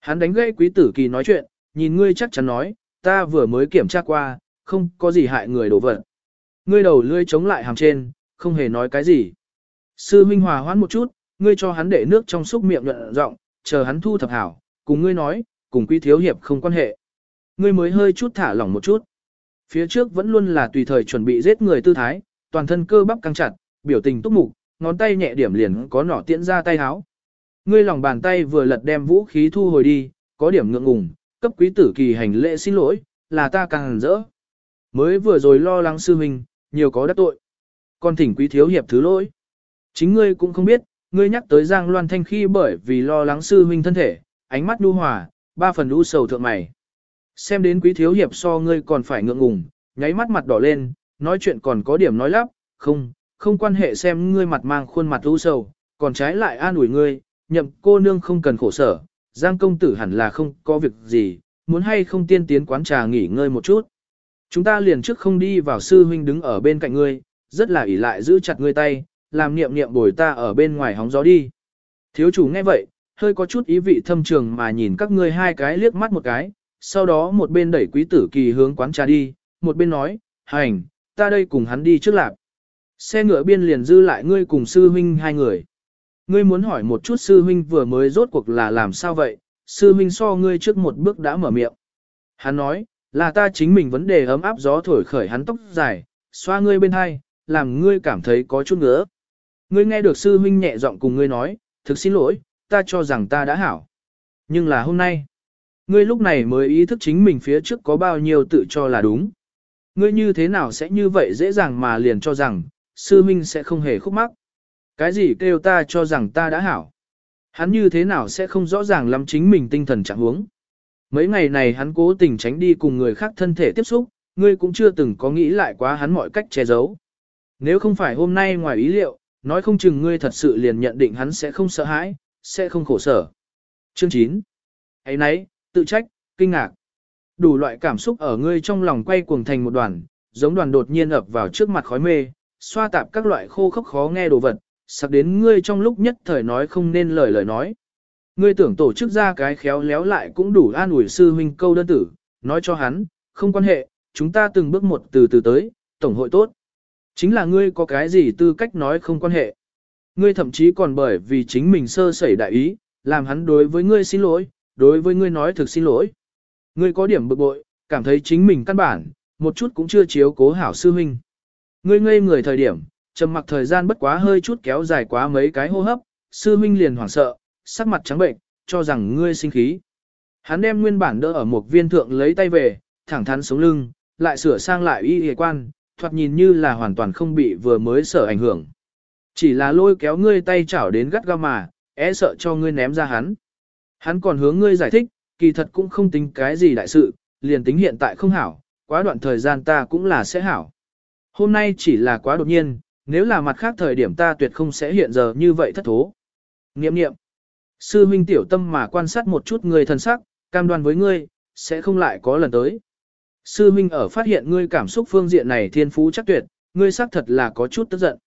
Hắn đánh gãy quý tử kỳ nói chuyện, nhìn ngươi chắc chắn nói, ta vừa mới kiểm tra qua, không có gì hại người đổ vật. Ngươi đầu lươi chống lại hàm trên, không hề nói cái gì. Sư Minh Hòa hoãn một chút, ngươi cho hắn để nước trong xúc miệng nhuận rộng, chờ hắn thu thập hảo, cùng ngươi nói, cùng quý thiếu hiệp không quan hệ. Ngươi mới hơi chút thả lỏng một chút. Phía trước vẫn luôn là tùy thời chuẩn bị giết người tư thái, toàn thân cơ bắp căng chặt, biểu tình túc mục, ngón tay nhẹ điểm liền có nỏ tiễn ra tay háo. Ngươi lòng bàn tay vừa lật đem vũ khí thu hồi đi, có điểm ngượng ngùng, cấp quý tử kỳ hành lễ xin lỗi, là ta càng rỡ. Mới vừa rồi lo lắng sư huynh, nhiều có đắc tội. Còn thỉnh quý thiếu hiệp thứ lỗi. Chính ngươi cũng không biết, ngươi nhắc tới Giang Loan Thanh khi bởi vì lo lắng sư huynh thân thể, ánh mắt nhu hòa, ba phần u sầu thượng mày. Xem đến quý thiếu hiệp so ngươi còn phải ngượng ngùng, nháy mắt mặt đỏ lên, nói chuyện còn có điểm nói lắp, không, không quan hệ xem ngươi mặt mang khuôn mặt u sầu, còn trái lại an ủi ngươi, nhậm cô nương không cần khổ sở, Giang công tử hẳn là không có việc gì, muốn hay không tiên tiến quán trà nghỉ ngơi một chút. Chúng ta liền trước không đi vào sư huynh đứng ở bên cạnh ngươi, rất là ỷ lại giữ chặt ngươi tay, làm niệm niệm bồi ta ở bên ngoài hóng gió đi. Thiếu chủ nghe vậy, hơi có chút ý vị thâm trường mà nhìn các ngươi hai cái liếc mắt một cái, sau đó một bên đẩy quý tử kỳ hướng quán trà đi, một bên nói, hành, ta đây cùng hắn đi trước lạc. Xe ngựa biên liền dư lại ngươi cùng sư huynh hai người. Ngươi muốn hỏi một chút sư huynh vừa mới rốt cuộc là làm sao vậy, sư huynh so ngươi trước một bước đã mở miệng. Hắn nói, là ta chính mình vấn đề ấm áp gió thổi khởi hắn tóc dài, xoa ngươi bên hai, làm ngươi cảm thấy có chút ngứa. Ngươi nghe được sư huynh nhẹ giọng cùng ngươi nói, thực xin lỗi, ta cho rằng ta đã hảo. Nhưng là hôm nay, ngươi lúc này mới ý thức chính mình phía trước có bao nhiêu tự cho là đúng. Ngươi như thế nào sẽ như vậy dễ dàng mà liền cho rằng, sư minh sẽ không hề khúc mắc. Cái gì kêu ta cho rằng ta đã hảo. Hắn như thế nào sẽ không rõ ràng lắm chính mình tinh thần trạng huống. Mấy ngày này hắn cố tình tránh đi cùng người khác thân thể tiếp xúc, ngươi cũng chưa từng có nghĩ lại quá hắn mọi cách che giấu. Nếu không phải hôm nay ngoài ý liệu, nói không chừng ngươi thật sự liền nhận định hắn sẽ không sợ hãi, sẽ không khổ sở. Chương 9. ấy nấy, tự trách, kinh ngạc. Đủ loại cảm xúc ở ngươi trong lòng quay cuồng thành một đoàn, giống đoàn đột nhiên ập vào trước mặt khói mê, xoa tạp các loại khô khốc khó nghe đồ vật, sặc đến ngươi trong lúc nhất thời nói không nên lời lời nói. Ngươi tưởng tổ chức ra cái khéo léo lại cũng đủ an ủi sư huynh câu đơn tử, nói cho hắn, không quan hệ, chúng ta từng bước một từ từ tới, tổng hội tốt. Chính là ngươi có cái gì tư cách nói không quan hệ. Ngươi thậm chí còn bởi vì chính mình sơ sẩy đại ý, làm hắn đối với ngươi xin lỗi, đối với ngươi nói thực xin lỗi. Ngươi có điểm bực bội, cảm thấy chính mình căn bản, một chút cũng chưa chiếu cố hảo sư huynh. Ngươi ngây người thời điểm, trầm mặc thời gian bất quá hơi chút kéo dài quá mấy cái hô hấp, sư huynh liền hoảng sợ, sắc mặt trắng bệnh, cho rằng ngươi sinh khí. Hắn đem nguyên bản đỡ ở một viên thượng lấy tay về, thẳng thắn sống lưng, lại sửa sang lại y y quan, thoạt nhìn như là hoàn toàn không bị vừa mới sở ảnh hưởng. Chỉ là lôi kéo ngươi tay chảo đến gắt ga mà, é sợ cho ngươi ném ra hắn. Hắn còn hướng ngươi giải thích, kỳ thật cũng không tính cái gì đại sự, liền tính hiện tại không hảo, quá đoạn thời gian ta cũng là sẽ hảo. Hôm nay chỉ là quá đột nhiên, nếu là mặt khác thời điểm ta tuyệt không sẽ hiện giờ như vậy thất thố. Nghiệm nghiệm. Sư huynh tiểu tâm mà quan sát một chút ngươi thân sắc, cam đoan với ngươi, sẽ không lại có lần tới. Sư huynh ở phát hiện ngươi cảm xúc phương diện này thiên phú chắc tuyệt, ngươi xác thật là có chút tức giận.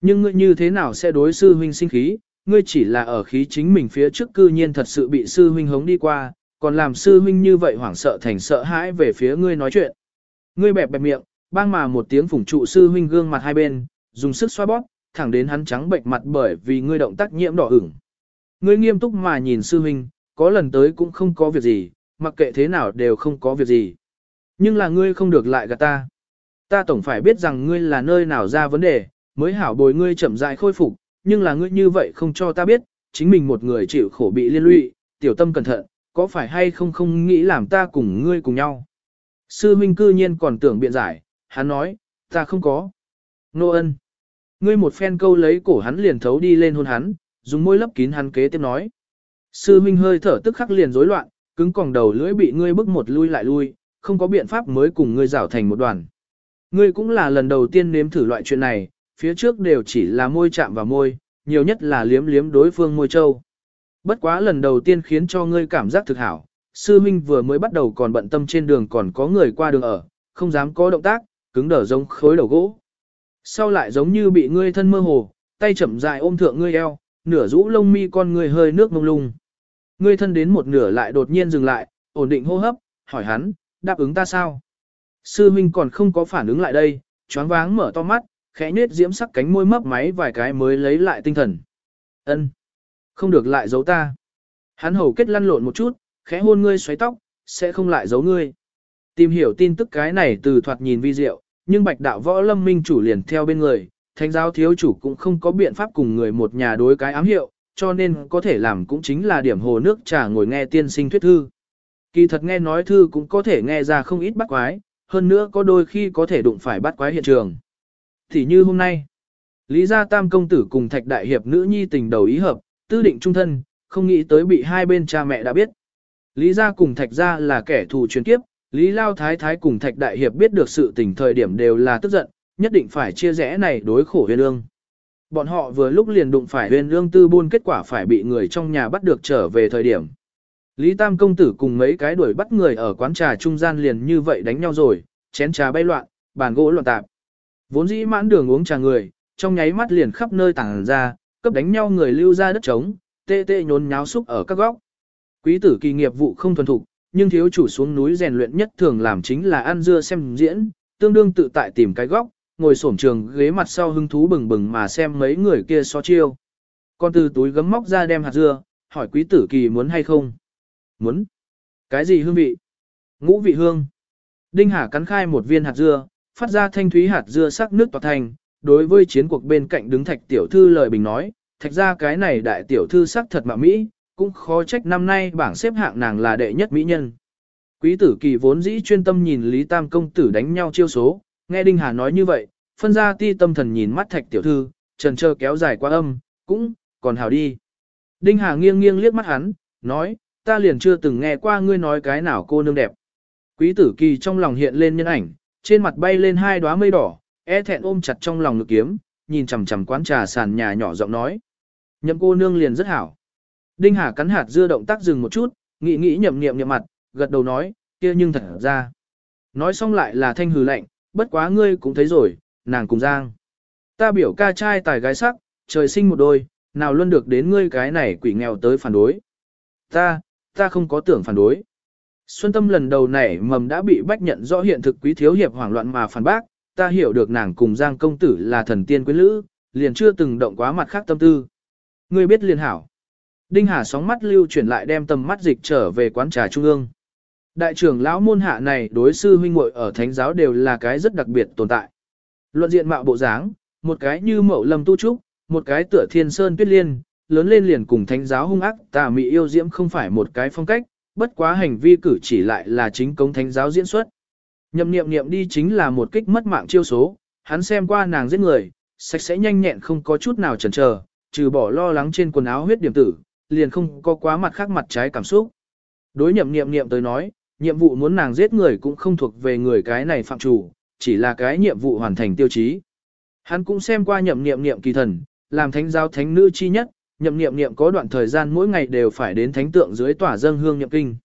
Nhưng ngươi như thế nào sẽ đối sư huynh sinh khí, ngươi chỉ là ở khí chính mình phía trước cư nhiên thật sự bị sư huynh hống đi qua, còn làm sư huynh như vậy hoảng sợ thành sợ hãi về phía ngươi nói chuyện. Ngươi bẹp bẹp miệng, bang mà một tiếng phủng trụ sư huynh gương mặt hai bên, dùng sức xoa bóp, thẳng đến hắn trắng bệnh mặt bởi vì ngươi động tác nhiễm đỏ ửng. Ngươi nghiêm túc mà nhìn sư huynh, có lần tới cũng không có việc gì, mặc kệ thế nào đều không có việc gì. Nhưng là ngươi không được lại gạt ta. Ta tổng phải biết rằng ngươi là nơi nào ra vấn đề, mới hảo bồi ngươi chậm rãi khôi phục, nhưng là ngươi như vậy không cho ta biết, chính mình một người chịu khổ bị liên lụy, tiểu tâm cẩn thận, có phải hay không không nghĩ làm ta cùng ngươi cùng nhau. Sư huynh cư nhiên còn tưởng biện giải, hắn nói, ta không có. Nô ân. Ngươi một phen câu lấy cổ hắn liền thấu đi lên hôn hắn, dùng môi lấp kín hắn kế tiếp nói. Sư huynh hơi thở tức khắc liền rối loạn, cứng còng đầu lưỡi bị ngươi bức một lui lại lui, không có biện pháp mới cùng ngươi rảo thành một đoàn. Ngươi cũng là lần đầu tiên nếm thử loại chuyện này, phía trước đều chỉ là môi chạm vào môi, nhiều nhất là liếm liếm đối phương môi trâu. Bất quá lần đầu tiên khiến cho ngươi cảm giác thực hảo, sư Minh vừa mới bắt đầu còn bận tâm trên đường còn có người qua đường ở, không dám có động tác, cứng đờ giống khối đầu gỗ. Sau lại giống như bị ngươi thân mơ hồ, tay chậm dài ôm thượng ngươi eo, nửa rũ lông mi con ngươi hơi nước mông lung. Ngươi thân đến một nửa lại đột nhiên dừng lại, ổn định hô hấp, hỏi hắn, đáp ứng ta sao? Sư huynh còn không có phản ứng lại đây, choáng váng mở to mắt, khẽ nết diễm sắc cánh môi mấp máy vài cái mới lấy lại tinh thần. Ân, Không được lại giấu ta. Hắn hầu kết lăn lộn một chút, khẽ hôn ngươi xoáy tóc, sẽ không lại giấu ngươi. Tìm hiểu tin tức cái này từ thoạt nhìn vi diệu, nhưng bạch đạo võ lâm minh chủ liền theo bên người, thánh giáo thiếu chủ cũng không có biện pháp cùng người một nhà đối cái ám hiệu, cho nên có thể làm cũng chính là điểm hồ nước trà ngồi nghe tiên sinh thuyết thư. Kỳ thật nghe nói thư cũng có thể nghe ra không ít bắt quái, hơn nữa có đôi khi có thể đụng phải bắt quái hiện trường. Thì như hôm nay, Lý gia tam công tử cùng thạch đại hiệp nữ nhi tình đầu ý hợp, tư định trung thân, không nghĩ tới bị hai bên cha mẹ đã biết. Lý gia cùng thạch gia là kẻ thù truyền kiếp, Lý Lao Thái Thái cùng Thạch Đại Hiệp biết được sự tình thời điểm đều là tức giận, nhất định phải chia rẽ này đối khổ huyên ương. Bọn họ vừa lúc liền đụng phải huyên ương tư buôn kết quả phải bị người trong nhà bắt được trở về thời điểm. Lý Tam công tử cùng mấy cái đuổi bắt người ở quán trà trung gian liền như vậy đánh nhau rồi, chén trà bay loạn, bàn gỗ loạn tạp. Vốn dĩ mãn đường uống trà người, trong nháy mắt liền khắp nơi tàng ra, cấp đánh nhau người lưu ra đất trống, tê tê nhốn nháo xúc ở các góc. Quý tử kỳ nghiệp vụ không thuần thục, nhưng thiếu chủ xuống núi rèn luyện nhất thường làm chính là ăn dưa xem diễn, tương đương tự tại tìm cái góc, ngồi xổm trường ghế mặt sau hứng thú bừng bừng mà xem mấy người kia so chiêu. Con từ túi gấm móc ra đem hạt dưa, hỏi quý tử kỳ muốn hay không. Muốn. Cái gì hương vị? Ngũ vị hương. Đinh Hà cắn khai một viên hạt dưa, phát ra thanh thúy hạt dưa sắc nước tỏa thành, đối với chiến cuộc bên cạnh đứng thạch tiểu thư lời bình nói, thạch ra cái này đại tiểu thư sắc thật mà Mỹ, cũng khó trách năm nay bảng xếp hạng nàng là đệ nhất Mỹ nhân. Quý tử kỳ vốn dĩ chuyên tâm nhìn Lý Tam công tử đánh nhau chiêu số, nghe Đinh Hà nói như vậy, phân ra ti tâm thần nhìn mắt thạch tiểu thư, trần trơ kéo dài qua âm, cũng, còn hào đi. Đinh Hà nghiêng nghiêng liếc mắt hắn, nói, ta liền chưa từng nghe qua ngươi nói cái nào cô nương đẹp. Quý tử kỳ trong lòng hiện lên nhân ảnh, trên mặt bay lên hai đóa mây đỏ, e thẹn ôm chặt trong lòng ngực kiếm, nhìn chằm chằm quán trà sàn nhà nhỏ giọng nói. Nhậm cô nương liền rất hảo. Đinh Hà cắn hạt dưa động tác dừng một chút, nghĩ nghĩ nhậm niệm niệm mặt, gật đầu nói, kia nhưng thật ra. Nói xong lại là thanh hừ lạnh, bất quá ngươi cũng thấy rồi, nàng cùng Giang. Ta biểu ca trai tài gái sắc, trời sinh một đôi, nào luôn được đến ngươi cái này quỷ nghèo tới phản đối. Ta, ta không có tưởng phản đối. Xuân Tâm lần đầu này mầm đã bị bách nhận rõ hiện thực quý thiếu hiệp hoảng loạn mà phản bác, ta hiểu được nàng cùng Giang công tử là thần tiên quyến lữ, liền chưa từng động quá mặt khác tâm tư. Ngươi biết liền hảo. Đinh Hà sóng mắt lưu chuyển lại đem tầm mắt dịch trở về quán trà trung ương. Đại trưởng lão môn hạ này đối sư huynh muội ở thánh giáo đều là cái rất đặc biệt tồn tại. Luận diện mạo bộ dáng, một cái như mậu lâm tu trúc, một cái tựa thiên sơn tuyết liên, lớn lên liền cùng thánh giáo hung ác tà mị yêu diễm không phải một cái phong cách, bất quá hành vi cử chỉ lại là chính công thánh giáo diễn xuất. Nhậm niệm niệm đi chính là một kích mất mạng chiêu số, hắn xem qua nàng giết người, sạch sẽ nhanh nhẹn không có chút nào chần chờ, trừ bỏ lo lắng trên quần áo huyết điểm tử, liền không có quá mặt khác mặt trái cảm xúc. Đối nhậm niệm niệm tới nói, nhiệm vụ muốn nàng giết người cũng không thuộc về người cái này phạm chủ, chỉ là cái nhiệm vụ hoàn thành tiêu chí. Hắn cũng xem qua nhậm niệm niệm kỳ thần, làm thánh giáo thánh nữ chi nhất, nhậm niệm niệm có đoạn thời gian mỗi ngày đều phải đến thánh tượng dưới tỏa dâng hương nhậm kinh.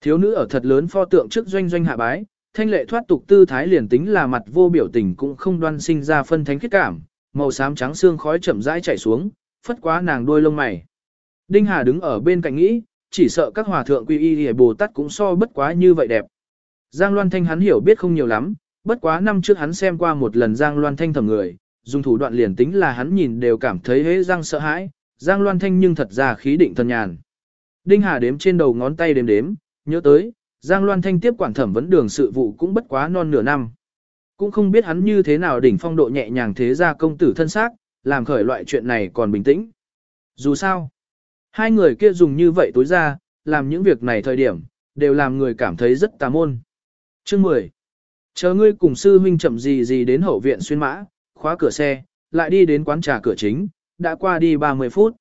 Thiếu nữ ở thật lớn pho tượng trước doanh doanh hạ bái, thanh lệ thoát tục tư thái liền tính là mặt vô biểu tình cũng không đoan sinh ra phân thánh kết cảm, màu xám trắng xương khói chậm rãi chảy xuống, phất quá nàng đuôi lông mày. Đinh Hà đứng ở bên cạnh nghĩ, chỉ sợ các hòa thượng quy y hề Bồ Tát cũng so bất quá như vậy đẹp. Giang Loan Thanh hắn hiểu biết không nhiều lắm, bất quá năm trước hắn xem qua một lần Giang Loan Thanh thầm người, dùng thủ đoạn liền tính là hắn nhìn đều cảm thấy hế răng sợ hãi, Giang Loan Thanh nhưng thật ra khí định thần nhàn. Đinh Hà đếm trên đầu ngón tay đếm đếm, nhớ tới, Giang Loan Thanh tiếp quản thẩm vấn đường sự vụ cũng bất quá non nửa năm. Cũng không biết hắn như thế nào đỉnh phong độ nhẹ nhàng thế ra công tử thân xác, làm khởi loại chuyện này còn bình tĩnh. Dù sao, hai người kia dùng như vậy tối ra, làm những việc này thời điểm, đều làm người cảm thấy rất tà môn. Chương 10. Chờ ngươi cùng sư huynh chậm gì gì đến hậu viện xuyên mã, khóa cửa xe, lại đi đến quán trà cửa chính, đã qua đi 30 phút.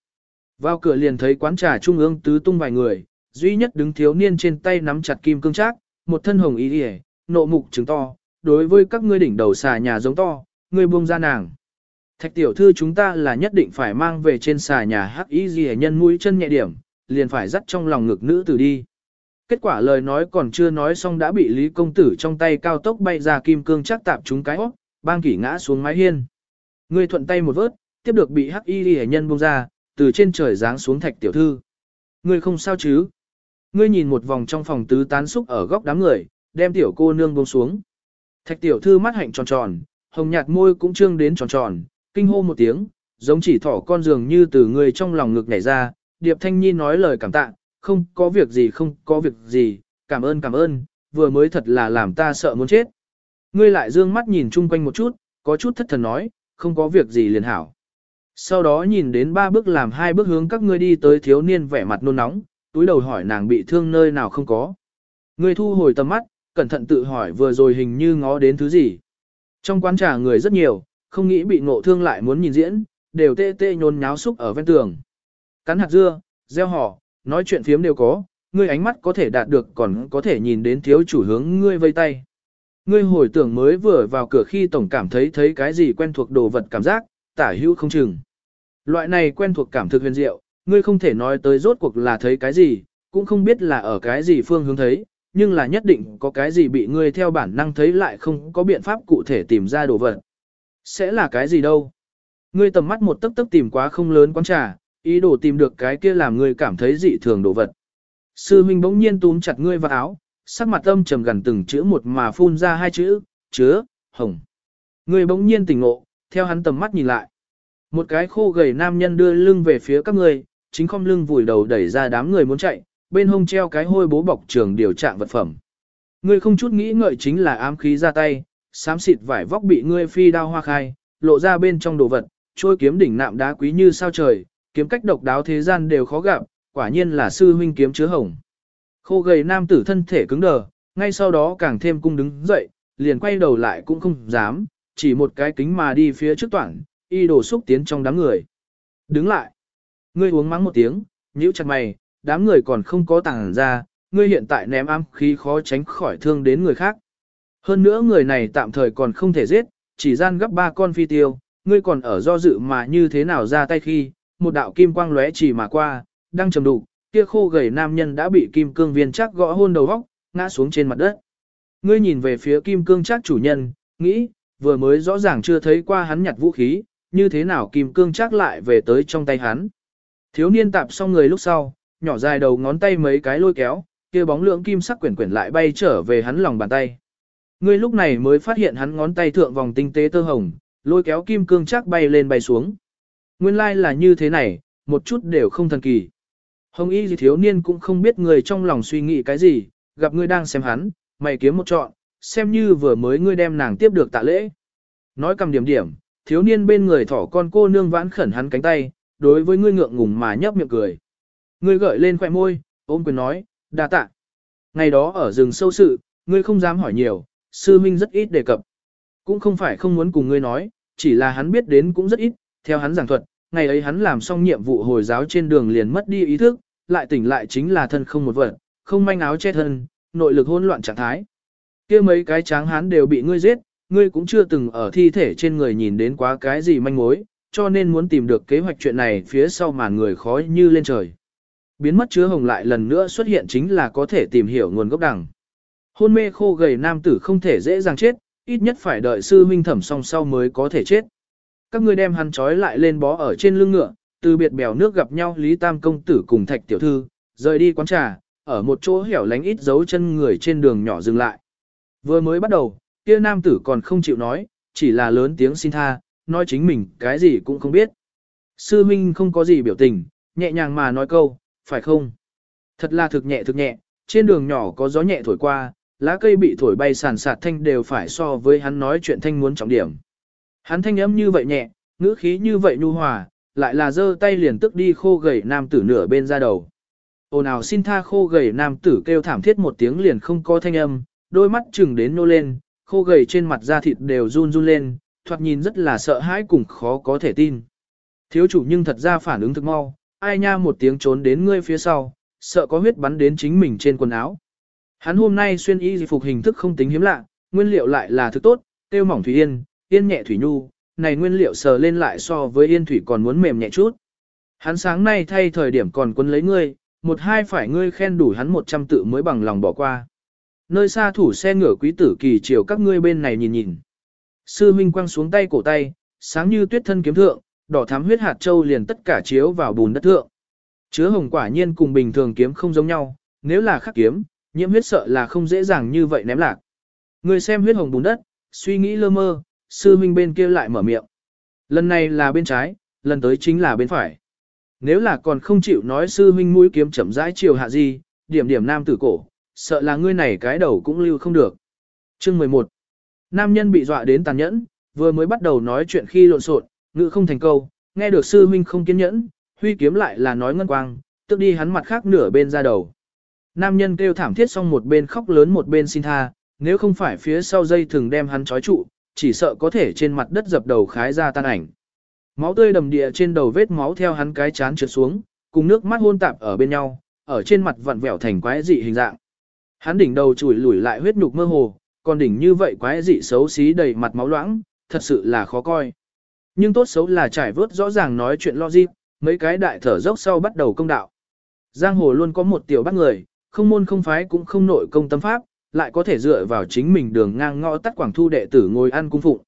Vào cửa liền thấy quán trà trung ương tứ tung vài người, duy nhất đứng thiếu niên trên tay nắm chặt kim cương trác, một thân hồng y điề, nộ mục trứng to, đối với các ngươi đỉnh đầu xà nhà giống to, ngươi buông ra nàng. Thạch tiểu thư chúng ta là nhất định phải mang về trên xà nhà hắc y gì nhân mũi chân nhẹ điểm, liền phải dắt trong lòng ngực nữ tử đi. Kết quả lời nói còn chưa nói xong đã bị Lý Công Tử trong tay cao tốc bay ra kim cương chắc tạp chúng cái óc, bang kỷ ngã xuống mái hiên. Ngươi thuận tay một vớt, tiếp được bị hắc y hệ nhân buông ra, từ trên trời giáng xuống thạch tiểu thư. Ngươi không sao chứ? Ngươi nhìn một vòng trong phòng tứ tán xúc ở góc đám người, đem tiểu cô nương buông xuống. Thạch tiểu thư mắt hạnh tròn tròn, hồng nhạt môi cũng trương đến tròn tròn, kinh hô một tiếng, giống chỉ thỏ con dường như từ người trong lòng ngực nhảy ra, Điệp Thanh Nhi nói lời cảm tạ, không có việc gì không có việc gì, cảm ơn cảm ơn, vừa mới thật là làm ta sợ muốn chết. Ngươi lại dương mắt nhìn chung quanh một chút, có chút thất thần nói, không có việc gì liền hảo. Sau đó nhìn đến ba bước làm hai bước hướng các ngươi đi tới thiếu niên vẻ mặt nôn nóng, túi đầu hỏi nàng bị thương nơi nào không có. Ngươi thu hồi tầm mắt, cẩn thận tự hỏi vừa rồi hình như ngó đến thứ gì. Trong quán trà người rất nhiều, không nghĩ bị ngộ thương lại muốn nhìn diễn, đều tê tê nhôn nháo xúc ở ven tường. Cắn hạt dưa, gieo họ, nói chuyện phiếm đều có, ngươi ánh mắt có thể đạt được còn có thể nhìn đến thiếu chủ hướng ngươi vây tay. Ngươi hồi tưởng mới vừa vào cửa khi tổng cảm thấy thấy cái gì quen thuộc đồ vật cảm giác, tả hữu không chừng. Loại này quen thuộc cảm thực huyền diệu, ngươi không thể nói tới rốt cuộc là thấy cái gì, cũng không biết là ở cái gì phương hướng thấy, nhưng là nhất định có cái gì bị ngươi theo bản năng thấy lại không có biện pháp cụ thể tìm ra đồ vật. Sẽ là cái gì đâu? Ngươi tầm mắt một tấc tấc tìm quá không lớn quán trà, ý đồ tìm được cái kia làm ngươi cảm thấy dị thường đồ vật. Sư huynh bỗng nhiên túm chặt ngươi vào áo, sắc mặt âm trầm gần từng chữ một mà phun ra hai chữ, chứa, hồng. Ngươi bỗng nhiên tỉnh ngộ, theo hắn tầm mắt nhìn lại. Một cái khô gầy nam nhân đưa lưng về phía các người, chính không lưng vùi đầu đẩy ra đám người muốn chạy, bên hông treo cái hôi bố bọc trường điều trạng vật phẩm. Ngươi không chút nghĩ ngợi chính là ám khí ra tay, xám xịt vải vóc bị ngươi phi đao hoa khai, lộ ra bên trong đồ vật, trôi kiếm đỉnh nạm đá quý như sao trời, kiếm cách độc đáo thế gian đều khó gặp, quả nhiên là sư huynh kiếm chứa hồng. Khô gầy nam tử thân thể cứng đờ, ngay sau đó càng thêm cung đứng dậy, liền quay đầu lại cũng không dám, chỉ một cái kính mà đi phía trước toàn, y đổ xúc tiến trong đám người. Đứng lại. Ngươi uống mắng một tiếng, nhíu chặt mày, đám người còn không có tàng ra, ngươi hiện tại ném am khí khó tránh khỏi thương đến người khác. Hơn nữa người này tạm thời còn không thể giết, chỉ gian gấp ba con phi tiêu, ngươi còn ở do dự mà như thế nào ra tay khi, một đạo kim quang lóe chỉ mà qua, đang trầm đục, kia khô gầy nam nhân đã bị kim cương viên chắc gõ hôn đầu góc, ngã xuống trên mặt đất. Ngươi nhìn về phía kim cương chắc chủ nhân, nghĩ, vừa mới rõ ràng chưa thấy qua hắn nhặt vũ khí, như thế nào kim cương chắc lại về tới trong tay hắn. Thiếu niên tạp xong người lúc sau, nhỏ dài đầu ngón tay mấy cái lôi kéo, kia bóng lượng kim sắc quyển quyển lại bay trở về hắn lòng bàn tay. Ngươi lúc này mới phát hiện hắn ngón tay thượng vòng tinh tế tơ hồng, lôi kéo kim cương chắc bay lên bay xuống. Nguyên lai like là như thế này, một chút đều không thần kỳ. Hồng y gì thiếu niên cũng không biết người trong lòng suy nghĩ cái gì, gặp ngươi đang xem hắn, mày kiếm một trọn, xem như vừa mới ngươi đem nàng tiếp được tạ lễ. Nói cầm điểm điểm, thiếu niên bên người thỏ con cô nương vãn khẩn hắn cánh tay, đối với ngươi ngượng ngùng mà nhấp miệng cười. Ngươi gợi lên khỏe môi, ôm quyền nói, đa tạ. Ngày đó ở rừng sâu sự, ngươi không dám hỏi nhiều, sư minh rất ít đề cập. Cũng không phải không muốn cùng ngươi nói, chỉ là hắn biết đến cũng rất ít, theo hắn giảng thuật, ngày ấy hắn làm xong nhiệm vụ hồi giáo trên đường liền mất đi ý thức, lại tỉnh lại chính là thân không một vật, không manh áo che thân, nội lực hỗn loạn trạng thái. kia mấy cái tráng hắn đều bị ngươi giết, ngươi cũng chưa từng ở thi thể trên người nhìn đến quá cái gì manh mối, cho nên muốn tìm được kế hoạch chuyện này phía sau mà người khó như lên trời. Biến mất chứa hồng lại lần nữa xuất hiện chính là có thể tìm hiểu nguồn gốc đằng. Hôn mê khô gầy nam tử không thể dễ dàng chết, ít nhất phải đợi sư huynh thẩm xong sau mới có thể chết. Các ngươi đem hắn trói lại lên bó ở trên lưng ngựa, từ biệt bèo nước gặp nhau Lý Tam công tử cùng Thạch tiểu thư, rời đi quán trà, ở một chỗ hẻo lánh ít dấu chân người trên đường nhỏ dừng lại. Vừa mới bắt đầu, kia nam tử còn không chịu nói, chỉ là lớn tiếng xin tha, nói chính mình cái gì cũng không biết. Sư Minh không có gì biểu tình, nhẹ nhàng mà nói câu, phải không? Thật là thực nhẹ thực nhẹ, trên đường nhỏ có gió nhẹ thổi qua, lá cây bị thổi bay sàn sạt thanh đều phải so với hắn nói chuyện thanh muốn trọng điểm. Hắn thanh âm như vậy nhẹ, ngữ khí như vậy nhu hòa, lại là giơ tay liền tức đi khô gầy nam tử nửa bên ra đầu. Ồn nào xin tha khô gầy nam tử kêu thảm thiết một tiếng liền không có thanh âm, đôi mắt chừng đến nô lên, khô gầy trên mặt da thịt đều run run lên, thoạt nhìn rất là sợ hãi cùng khó có thể tin. Thiếu chủ nhưng thật ra phản ứng thực mau, ai nha một tiếng trốn đến ngươi phía sau, sợ có huyết bắn đến chính mình trên quần áo. Hắn hôm nay xuyên y phục hình thức không tính hiếm lạ, nguyên liệu lại là thứ tốt, tiêu mỏng thủy yên, yên nhẹ thủy nhu, này nguyên liệu sờ lên lại so với yên thủy còn muốn mềm nhẹ chút. Hắn sáng nay thay thời điểm còn quân lấy ngươi, một hai phải ngươi khen đủ hắn một trăm tự mới bằng lòng bỏ qua. Nơi xa thủ xe ngựa quý tử kỳ chiều các ngươi bên này nhìn nhìn. Sư huynh quăng xuống tay cổ tay, sáng như tuyết thân kiếm thượng, đỏ thắm huyết hạt châu liền tất cả chiếu vào bùn đất thượng. Chứa hồng quả nhiên cùng bình thường kiếm không giống nhau, nếu là khắc kiếm, nhiễm huyết sợ là không dễ dàng như vậy ném lạc. Người xem huyết hồng bùn đất, suy nghĩ lơ mơ, sư huynh bên kia lại mở miệng. Lần này là bên trái, lần tới chính là bên phải. Nếu là còn không chịu nói sư huynh mũi kiếm chậm rãi chiều hạ gì, điểm điểm nam tử cổ, sợ là ngươi này cái đầu cũng lưu không được. Chương 11 Nam nhân bị dọa đến tàn nhẫn, vừa mới bắt đầu nói chuyện khi lộn xộn, ngữ không thành câu, nghe được sư huynh không kiên nhẫn, huy kiếm lại là nói ngân quang, tức đi hắn mặt khác nửa bên ra đầu. Nam nhân kêu thảm thiết xong một bên khóc lớn một bên xin tha, nếu không phải phía sau dây thường đem hắn trói trụ, chỉ sợ có thể trên mặt đất dập đầu khái ra tan ảnh. Máu tươi đầm địa trên đầu vết máu theo hắn cái chán trượt xuống, cùng nước mắt hôn tạp ở bên nhau, ở trên mặt vặn vẹo thành quái dị hình dạng. Hắn đỉnh đầu chùi lủi lại huyết nhục mơ hồ, còn đỉnh như vậy quái dị xấu xí đầy mặt máu loãng, thật sự là khó coi. Nhưng tốt xấu là trải vớt rõ ràng nói chuyện logic, mấy cái đại thở dốc sau bắt đầu công đạo. Giang hồ luôn có một tiểu bắt người, không môn không phái cũng không nội công tâm pháp, lại có thể dựa vào chính mình đường ngang ngõ tắt quảng thu đệ tử ngồi ăn cung phụng.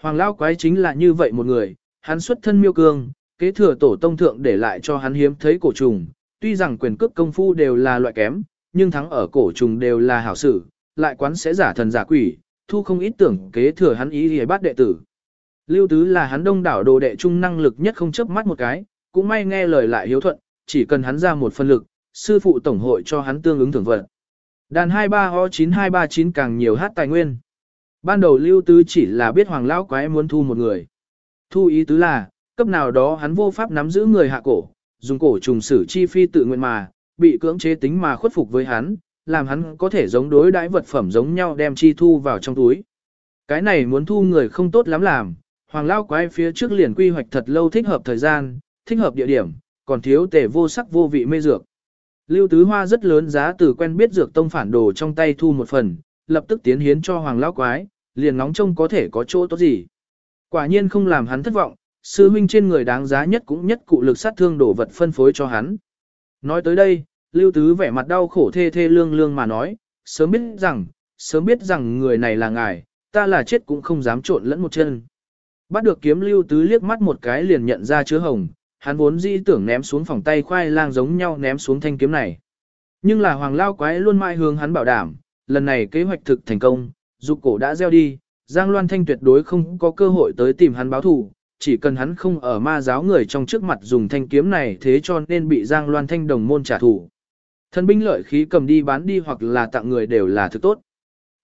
Hoàng Lao Quái chính là như vậy một người, hắn xuất thân miêu cương, kế thừa tổ tông thượng để lại cho hắn hiếm thấy cổ trùng, tuy rằng quyền cước công phu đều là loại kém, nhưng thắng ở cổ trùng đều là hảo sự, lại quán sẽ giả thần giả quỷ, thu không ít tưởng kế thừa hắn ý hề bát đệ tử. Lưu Tứ là hắn đông đảo đồ đệ trung năng lực nhất không chớp mắt một cái, cũng may nghe lời lại hiếu thuận, chỉ cần hắn ra một phân lực, sư phụ tổng hội cho hắn tương ứng thưởng vật. Đàn 23O9239 càng nhiều hát tài nguyên. Ban đầu Lưu Tứ chỉ là biết Hoàng Lão Quái muốn thu một người. Thu ý tứ là, cấp nào đó hắn vô pháp nắm giữ người hạ cổ, dùng cổ trùng sử chi phi tự nguyện mà, bị cưỡng chế tính mà khuất phục với hắn, làm hắn có thể giống đối đãi vật phẩm giống nhau đem chi thu vào trong túi. Cái này muốn thu người không tốt lắm làm, hoàng lao quái phía trước liền quy hoạch thật lâu thích hợp thời gian, thích hợp địa điểm, còn thiếu tể vô sắc vô vị mê dược. Lưu Tứ Hoa rất lớn giá từ quen biết dược tông phản đồ trong tay thu một phần, lập tức tiến hiến cho hoàng lao quái, liền ngóng trông có thể có chỗ tốt gì. Quả nhiên không làm hắn thất vọng, sư huynh trên người đáng giá nhất cũng nhất cụ lực sát thương đổ vật phân phối cho hắn. Nói tới đây, Lưu Tứ vẻ mặt đau khổ thê thê lương lương mà nói, sớm biết rằng, sớm biết rằng người này là ngài, ta là chết cũng không dám trộn lẫn một chân. Bắt được kiếm Lưu Tứ liếc mắt một cái liền nhận ra chứa hồng, hắn vốn dĩ tưởng ném xuống phòng tay khoai lang giống nhau ném xuống thanh kiếm này. Nhưng là hoàng lao quái luôn mãi hướng hắn bảo đảm, lần này kế hoạch thực thành công, dục cổ đã gieo đi, Giang Loan Thanh tuyệt đối không có cơ hội tới tìm hắn báo thù, chỉ cần hắn không ở ma giáo người trong trước mặt dùng thanh kiếm này thế cho nên bị Giang Loan Thanh đồng môn trả thù. Thân binh lợi khí cầm đi bán đi hoặc là tặng người đều là thứ tốt.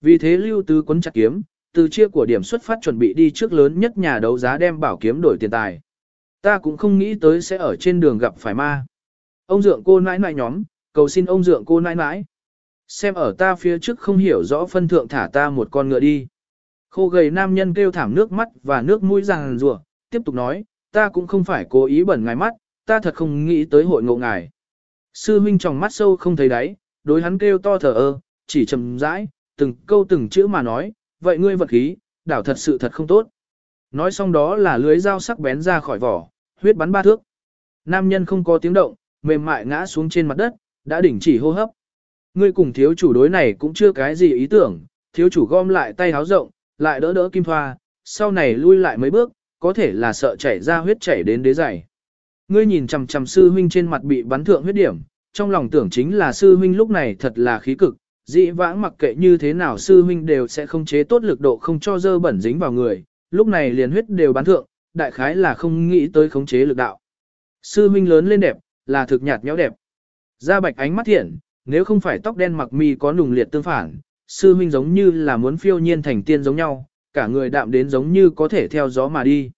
Vì thế Lưu Tứ quấn chặt kiếm, từ chia của điểm xuất phát chuẩn bị đi trước lớn nhất nhà đấu giá đem bảo kiếm đổi tiền tài. Ta cũng không nghĩ tới sẽ ở trên đường gặp phải ma. Ông dượng cô nãi nãi nhóm, cầu xin ông dượng cô nãi nãi. Xem ở ta phía trước không hiểu rõ phân thượng thả ta một con ngựa đi. Khô gầy nam nhân kêu thảm nước mắt và nước mũi ràng rùa, tiếp tục nói, ta cũng không phải cố ý bẩn ngài mắt, ta thật không nghĩ tới hội ngộ ngài. Sư huynh trong mắt sâu không thấy đáy, đối hắn kêu to thở ơ, chỉ chầm rãi, từng câu từng chữ mà nói, vậy ngươi vật khí, đảo thật sự thật không tốt. Nói xong đó là lưới dao sắc bén ra khỏi vỏ, huyết bắn ba thước. Nam nhân không có tiếng động, mềm mại ngã xuống trên mặt đất, đã đỉnh chỉ hô hấp. Ngươi cùng thiếu chủ đối này cũng chưa cái gì ý tưởng, thiếu chủ gom lại tay háo rộng, lại đỡ đỡ kim thoa, sau này lui lại mấy bước, có thể là sợ chảy ra huyết chảy đến đế giày. Ngươi nhìn chằm chằm sư huynh trên mặt bị bắn thượng huyết điểm, trong lòng tưởng chính là sư huynh lúc này thật là khí cực, dị vãng mặc kệ như thế nào sư huynh đều sẽ không chế tốt lực độ không cho dơ bẩn dính vào người, lúc này liền huyết đều bắn thượng, đại khái là không nghĩ tới khống chế lực đạo. Sư huynh lớn lên đẹp, là thực nhạt nhẽo đẹp. Da bạch ánh mắt thiện, nếu không phải tóc đen mặc mi có nùng liệt tương phản, sư huynh giống như là muốn phiêu nhiên thành tiên giống nhau, cả người đạm đến giống như có thể theo gió mà đi.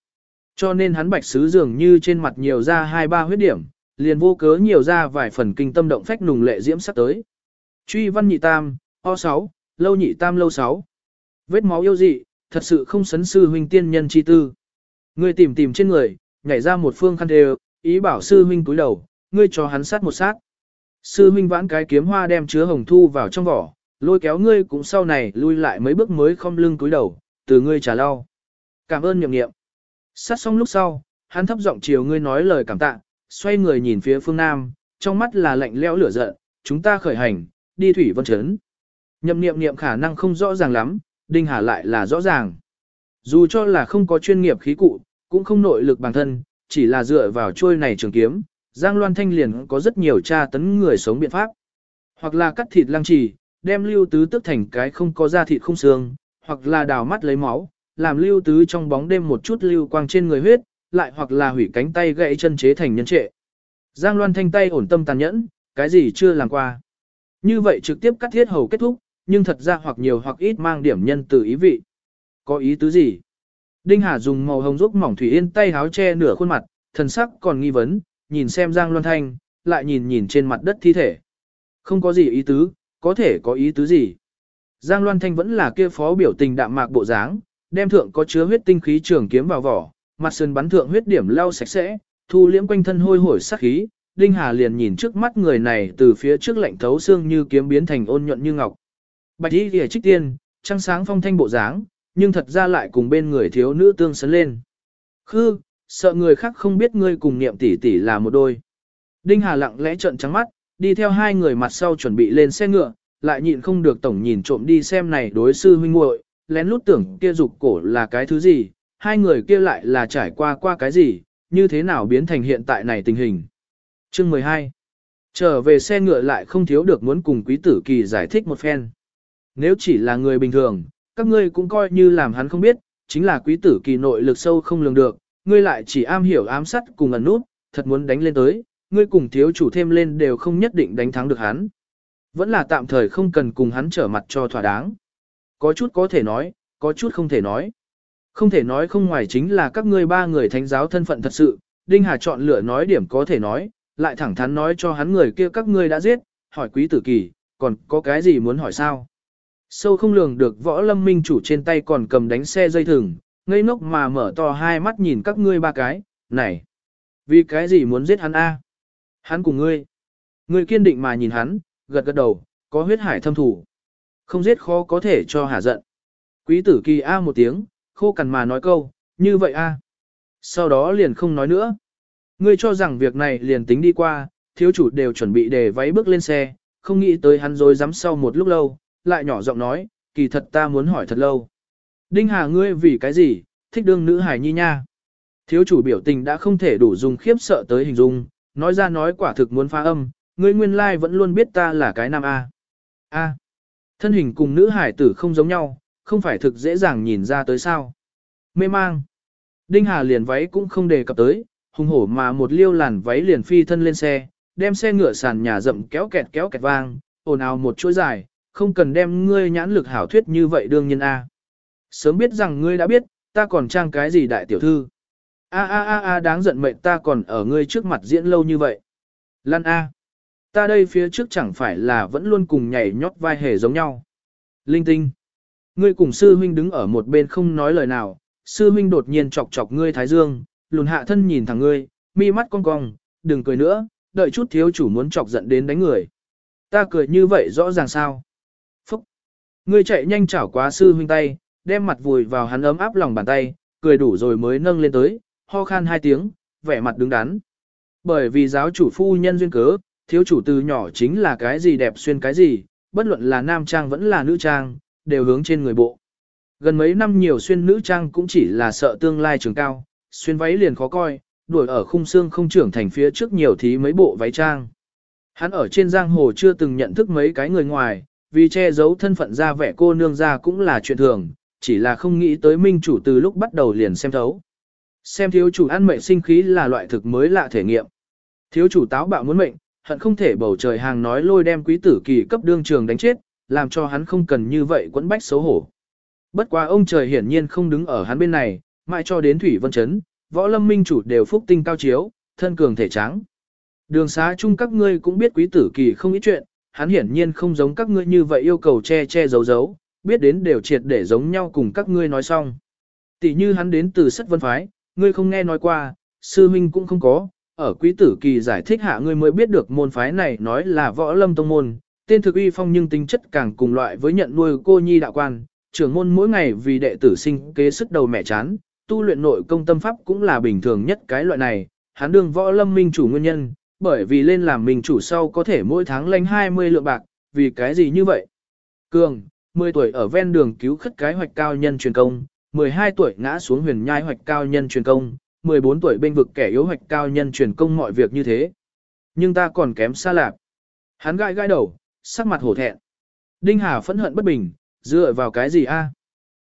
Cho nên hắn bạch sứ dường như trên mặt nhiều ra hai ba huyết điểm, liền vô cớ nhiều ra vài phần kinh tâm động phách nùng lệ diễm sắc tới. Truy văn nhị tam, o 6, lâu nhị tam lâu 6. Vết máu yêu dị, thật sự không sấn sư huynh tiên nhân chi tư. Ngươi tìm tìm trên người, nhảy ra một phương khăn đều, ý bảo sư huynh cúi đầu, ngươi cho hắn sát một sát. Sư huynh vãn cái kiếm hoa đem chứa hồng thu vào trong vỏ, lôi kéo ngươi cũng sau này lui lại mấy bước mới không lưng cúi đầu, từ ngươi trả lau. Cảm ơn nhậm nghiệm. Sát xong lúc sau, hắn thấp giọng chiều ngươi nói lời cảm tạ, xoay người nhìn phía phương Nam, trong mắt là lạnh lẽo lửa giận, chúng ta khởi hành, đi thủy vân chấn. Nhậm niệm niệm khả năng không rõ ràng lắm, Đinh Hà lại là rõ ràng. Dù cho là không có chuyên nghiệp khí cụ, cũng không nội lực bản thân, chỉ là dựa vào trôi này trường kiếm, Giang Loan Thanh liền có rất nhiều tra tấn người sống biện pháp. Hoặc là cắt thịt lăng trì, đem lưu tứ tức thành cái không có da thịt không xương, hoặc là đào mắt lấy máu, làm lưu tứ trong bóng đêm một chút lưu quang trên người huyết, lại hoặc là hủy cánh tay gãy chân chế thành nhân trệ. Giang Loan Thanh tay ổn tâm tàn nhẫn, cái gì chưa làm qua. Như vậy trực tiếp cắt thiết hầu kết thúc, nhưng thật ra hoặc nhiều hoặc ít mang điểm nhân từ ý vị. Có ý tứ gì? Đinh Hà dùng màu hồng giúp mỏng thủy yên tay háo che nửa khuôn mặt, thần sắc còn nghi vấn, nhìn xem Giang Loan Thanh, lại nhìn nhìn trên mặt đất thi thể. Không có gì ý tứ, có thể có ý tứ gì. Giang Loan Thanh vẫn là kia phó biểu tình đạm mạc bộ dáng, đem thượng có chứa huyết tinh khí trường kiếm vào vỏ, mặt sơn bắn thượng huyết điểm lau sạch sẽ, thu liễm quanh thân hôi hổi sắc khí. Đinh Hà liền nhìn trước mắt người này từ phía trước lạnh thấu xương như kiếm biến thành ôn nhuận như ngọc. Bạch y Liễu trích tiên, trăng sáng phong thanh bộ dáng, nhưng thật ra lại cùng bên người thiếu nữ tương sấn lên. Khư, sợ người khác không biết ngươi cùng niệm tỷ tỷ là một đôi. Đinh Hà lặng lẽ trợn trắng mắt, đi theo hai người mặt sau chuẩn bị lên xe ngựa, lại nhịn không được tổng nhìn trộm đi xem này đối sư huynh muội, lén lút tưởng kia dục cổ là cái thứ gì, hai người kia lại là trải qua qua cái gì, như thế nào biến thành hiện tại này tình hình. Chương 12 Trở về xe ngựa lại không thiếu được muốn cùng quý tử kỳ giải thích một phen. Nếu chỉ là người bình thường, các ngươi cũng coi như làm hắn không biết, chính là quý tử kỳ nội lực sâu không lường được, ngươi lại chỉ am hiểu ám sát cùng ẩn nút, thật muốn đánh lên tới, ngươi cùng thiếu chủ thêm lên đều không nhất định đánh thắng được hắn. Vẫn là tạm thời không cần cùng hắn trở mặt cho thỏa đáng. Có chút có thể nói, có chút không thể nói. Không thể nói không ngoài chính là các ngươi ba người thánh giáo thân phận thật sự, Đinh Hà chọn lựa nói điểm có thể nói, lại thẳng thắn nói cho hắn người kia các ngươi đã giết, hỏi quý tử kỳ, còn có cái gì muốn hỏi sao? Sâu không lường được võ lâm minh chủ trên tay còn cầm đánh xe dây thừng, ngây ngốc mà mở to hai mắt nhìn các ngươi ba cái, này, vì cái gì muốn giết hắn a? Hắn cùng ngươi. Ngươi kiên định mà nhìn hắn, gật gật đầu, có huyết hải thâm thủ. Không giết khó có thể cho hả giận. Quý tử kỳ a một tiếng, khô cằn mà nói câu, như vậy a. Sau đó liền không nói nữa. Ngươi cho rằng việc này liền tính đi qua, thiếu chủ đều chuẩn bị để váy bước lên xe, không nghĩ tới hắn rồi dám sau một lúc lâu, lại nhỏ giọng nói, kỳ thật ta muốn hỏi thật lâu. Đinh Hà ngươi vì cái gì, thích đương nữ hải nhi nha. Thiếu chủ biểu tình đã không thể đủ dùng khiếp sợ tới hình dung, nói ra nói quả thực muốn phá âm, ngươi nguyên lai vẫn luôn biết ta là cái nam A. A. Thân hình cùng nữ hải tử không giống nhau, không phải thực dễ dàng nhìn ra tới sao. Mê mang. Đinh Hà liền váy cũng không đề cập tới, hùng hổ mà một liêu làn váy liền phi thân lên xe, đem xe ngựa sàn nhà rậm kéo kẹt kéo kẹt vang, ồn ào một chuỗi dài, không cần đem ngươi nhãn lực hảo thuyết như vậy đương nhiên A. Sớm biết rằng ngươi đã biết, ta còn trang cái gì đại tiểu thư. A a a a đáng giận mệnh ta còn ở ngươi trước mặt diễn lâu như vậy. Lan A. Ta đây phía trước chẳng phải là vẫn luôn cùng nhảy nhót vai hề giống nhau. Linh tinh. Ngươi cùng sư huynh đứng ở một bên không nói lời nào, sư huynh đột nhiên chọc chọc ngươi thái dương, lùn hạ thân nhìn thẳng ngươi, mi mắt cong cong, đừng cười nữa, đợi chút thiếu chủ muốn chọc giận đến đánh người. Ta cười như vậy rõ ràng sao? Phúc! Ngươi chạy nhanh chảo quá sư huynh tay, đem mặt vùi vào hắn ấm áp lòng bàn tay, cười đủ rồi mới nâng lên tới, ho khan hai tiếng, vẻ mặt đứng đắn. Bởi vì giáo chủ phu nhân duyên cớ, thiếu chủ từ nhỏ chính là cái gì đẹp xuyên cái gì, bất luận là nam trang vẫn là nữ trang, đều hướng trên người bộ. Gần mấy năm nhiều xuyên nữ trang cũng chỉ là sợ tương lai trường cao, xuyên váy liền khó coi, đuổi ở khung xương không trưởng thành phía trước nhiều thí mấy bộ váy trang. Hắn ở trên giang hồ chưa từng nhận thức mấy cái người ngoài, vì che giấu thân phận ra vẻ cô nương ra cũng là chuyện thường, chỉ là không nghĩ tới minh chủ từ lúc bắt đầu liền xem thấu. Xem thiếu chủ ăn mệnh sinh khí là loại thực mới lạ thể nghiệm. Thiếu chủ táo bạo muốn mệnh, hận không thể bầu trời hàng nói lôi đem quý tử kỳ cấp đương trường đánh chết, làm cho hắn không cần như vậy quẫn bách xấu hổ. Bất quá ông trời hiển nhiên không đứng ở hắn bên này, mãi cho đến Thủy Vân Chấn, võ lâm minh chủ đều phúc tinh cao chiếu, thân cường thể trắng. Đường xá chung các ngươi cũng biết quý tử kỳ không ít chuyện, hắn hiển nhiên không giống các ngươi như vậy yêu cầu che che giấu giấu, biết đến đều triệt để giống nhau cùng các ngươi nói xong. Tỷ như hắn đến từ sất vân phái, ngươi không nghe nói qua, sư minh cũng không có, ở quý tử kỳ giải thích hạ ngươi mới biết được môn phái này nói là võ lâm tông môn, tên thực uy phong nhưng tính chất càng cùng loại với nhận nuôi cô nhi đạo quan, trưởng môn mỗi ngày vì đệ tử sinh kế sức đầu mẹ chán, tu luyện nội công tâm pháp cũng là bình thường nhất cái loại này, hắn đương võ lâm minh chủ nguyên nhân, bởi vì lên làm minh chủ sau có thể mỗi tháng lãnh 20 lượng bạc, vì cái gì như vậy? Cường, 10 tuổi ở ven đường cứu khất cái hoạch cao nhân truyền công, 12 tuổi ngã xuống huyền nhai hoạch cao nhân truyền công, 14 tuổi bên vực kẻ yếu hoạch cao nhân truyền công mọi việc như thế. Nhưng ta còn kém xa lạc. Hắn gãi gãi đầu, sắc mặt hổ thẹn. Đinh Hà phẫn hận bất bình, dựa vào cái gì a?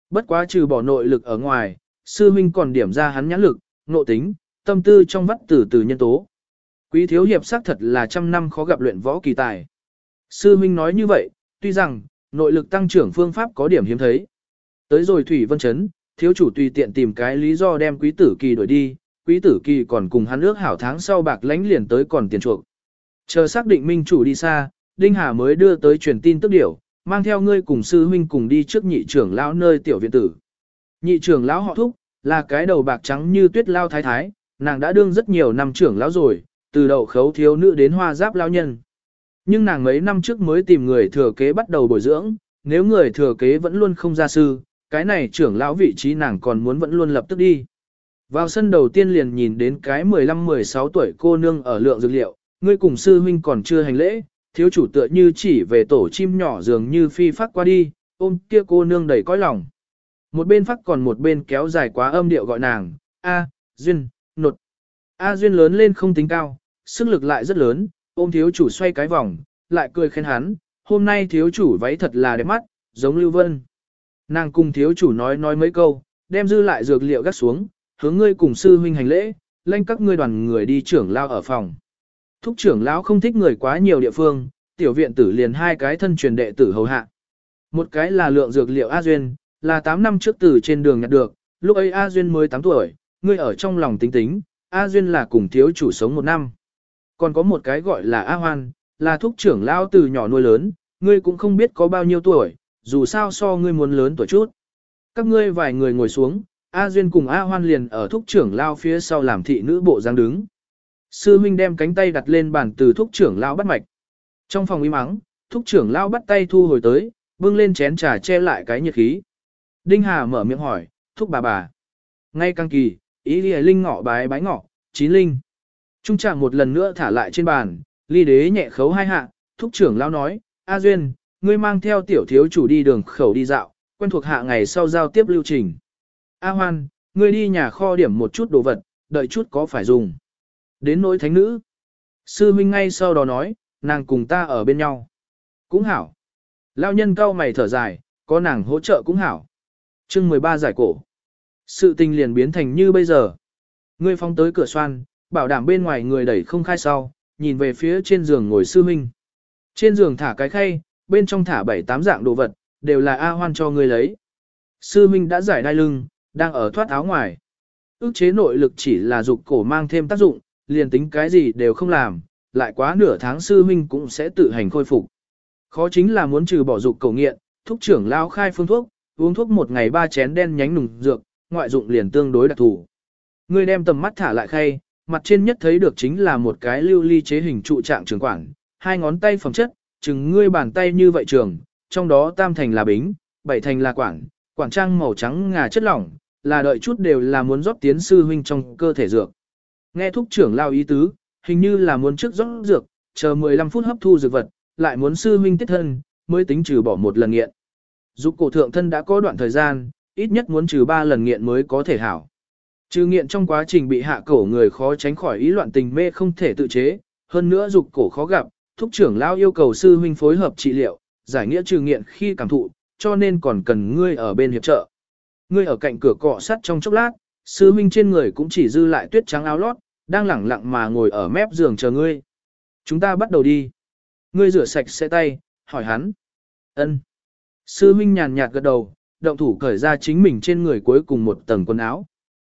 Bất quá trừ bỏ nội lực ở ngoài, sư huynh còn điểm ra hắn nhãn lực, nộ tính, tâm tư trong vắt từ từ nhân tố. Quý thiếu hiệp xác thật là trăm năm khó gặp luyện võ kỳ tài. Sư huynh nói như vậy, tuy rằng, nội lực tăng trưởng phương pháp có điểm hiếm thấy. Tới rồi Thủy Vân Trấn thiếu chủ tùy tiện tìm cái lý do đem quý tử kỳ đuổi đi, quý tử kỳ còn cùng hắn ước hảo tháng sau bạc lánh liền tới còn tiền chuộc. Chờ xác định minh chủ đi xa, Đinh Hà mới đưa tới truyền tin tức điểu, mang theo ngươi cùng sư huynh cùng đi trước nhị trưởng lão nơi tiểu viện tử. Nhị trưởng lão họ thúc, là cái đầu bạc trắng như tuyết lao thái thái, nàng đã đương rất nhiều năm trưởng lão rồi, từ đầu khấu thiếu nữ đến hoa giáp lao nhân. Nhưng nàng mấy năm trước mới tìm người thừa kế bắt đầu bồi dưỡng, nếu người thừa kế vẫn luôn không ra sư, cái này trưởng lão vị trí nàng còn muốn vẫn luôn lập tức đi. Vào sân đầu tiên liền nhìn đến cái 15-16 tuổi cô nương ở lượng dược liệu, ngươi cùng sư huynh còn chưa hành lễ, thiếu chủ tựa như chỉ về tổ chim nhỏ dường như phi phát qua đi, ôm kia cô nương đầy cõi lòng. Một bên phát còn một bên kéo dài quá âm điệu gọi nàng, A, Duyên, nột. A Duyên lớn lên không tính cao, sức lực lại rất lớn, ôm thiếu chủ xoay cái vòng, lại cười khen hắn, hôm nay thiếu chủ váy thật là đẹp mắt, giống Lưu Vân. Nàng cùng thiếu chủ nói nói mấy câu, đem dư lại dược liệu gắt xuống, hướng ngươi cùng sư huynh hành lễ, lanh các ngươi đoàn người đi trưởng lao ở phòng. Thúc trưởng lão không thích người quá nhiều địa phương, tiểu viện tử liền hai cái thân truyền đệ tử hầu hạ. Một cái là lượng dược liệu A Duyên, là 8 năm trước từ trên đường nhặt được, lúc ấy A Duyên mới 8 tuổi, ngươi ở trong lòng tính tính, A Duyên là cùng thiếu chủ sống một năm. Còn có một cái gọi là A Hoan, là thúc trưởng lão từ nhỏ nuôi lớn, ngươi cũng không biết có bao nhiêu tuổi, dù sao so ngươi muốn lớn tuổi chút. Các ngươi vài người ngồi xuống, A Duyên cùng A Hoan liền ở thúc trưởng lao phía sau làm thị nữ bộ dáng đứng. Sư huynh đem cánh tay đặt lên bàn từ thúc trưởng lao bắt mạch. Trong phòng im mắng, thúc trưởng lao bắt tay thu hồi tới, bưng lên chén trà che lại cái nhiệt khí. Đinh Hà mở miệng hỏi, thúc bà bà. Ngay căng kỳ, ý lìa linh ngọ bái bái ngọ, chín linh. Trung trạng một lần nữa thả lại trên bàn, ly đế nhẹ khấu hai hạ, thúc trưởng lao nói, A Duyên, ngươi mang theo tiểu thiếu chủ đi đường khẩu đi dạo, quen thuộc hạ ngày sau giao tiếp lưu trình. A Hoan, ngươi đi nhà kho điểm một chút đồ vật, đợi chút có phải dùng. Đến nỗi thánh nữ. Sư huynh ngay sau đó nói, nàng cùng ta ở bên nhau. Cũng hảo. Lao nhân cao mày thở dài, có nàng hỗ trợ cũng hảo. chương 13 giải cổ. Sự tình liền biến thành như bây giờ. Ngươi phóng tới cửa xoan, bảo đảm bên ngoài người đẩy không khai sau, nhìn về phía trên giường ngồi sư huynh. Trên giường thả cái khay, bên trong thả bảy tám dạng đồ vật, đều là A hoan cho ngươi lấy. Sư minh đã giải đai lưng, đang ở thoát áo ngoài. Ước chế nội lực chỉ là dục cổ mang thêm tác dụng, liền tính cái gì đều không làm, lại quá nửa tháng sư minh cũng sẽ tự hành khôi phục. Khó chính là muốn trừ bỏ dục cổ nghiện, thúc trưởng lao khai phương thuốc, uống thuốc một ngày ba chén đen nhánh nùng dược, ngoại dụng liền tương đối đặc thù. Ngươi đem tầm mắt thả lại khay, mặt trên nhất thấy được chính là một cái lưu ly chế hình trụ trạng trường quảng hai ngón tay phẩm chất, chừng ngươi bàn tay như vậy trường, trong đó tam thành là bính, bảy thành là quảng quảng trang màu trắng ngà chất lỏng, là đợi chút đều là muốn rót tiến sư huynh trong cơ thể dược. Nghe thúc trưởng lao ý tứ, hình như là muốn trước rót dược, chờ 15 phút hấp thu dược vật, lại muốn sư huynh tiết thân, mới tính trừ bỏ một lần nghiện. Dục cổ thượng thân đã có đoạn thời gian, ít nhất muốn trừ 3 lần nghiện mới có thể hảo. Trừ nghiện trong quá trình bị hạ cổ người khó tránh khỏi ý loạn tình mê không thể tự chế, hơn nữa dục cổ khó gặp, thúc trưởng lao yêu cầu sư huynh phối hợp trị liệu, giải nghĩa trừ nghiện khi cảm thụ, cho nên còn cần ngươi ở bên hiệp trợ. Ngươi ở cạnh cửa cọ sắt trong chốc lát, sư huynh trên người cũng chỉ dư lại tuyết trắng áo lót, đang lẳng lặng mà ngồi ở mép giường chờ ngươi. Chúng ta bắt đầu đi. Ngươi rửa sạch sẽ tay, hỏi hắn. Ân. Sư huynh nhàn nhạt gật đầu, động thủ cởi ra chính mình trên người cuối cùng một tầng quần áo.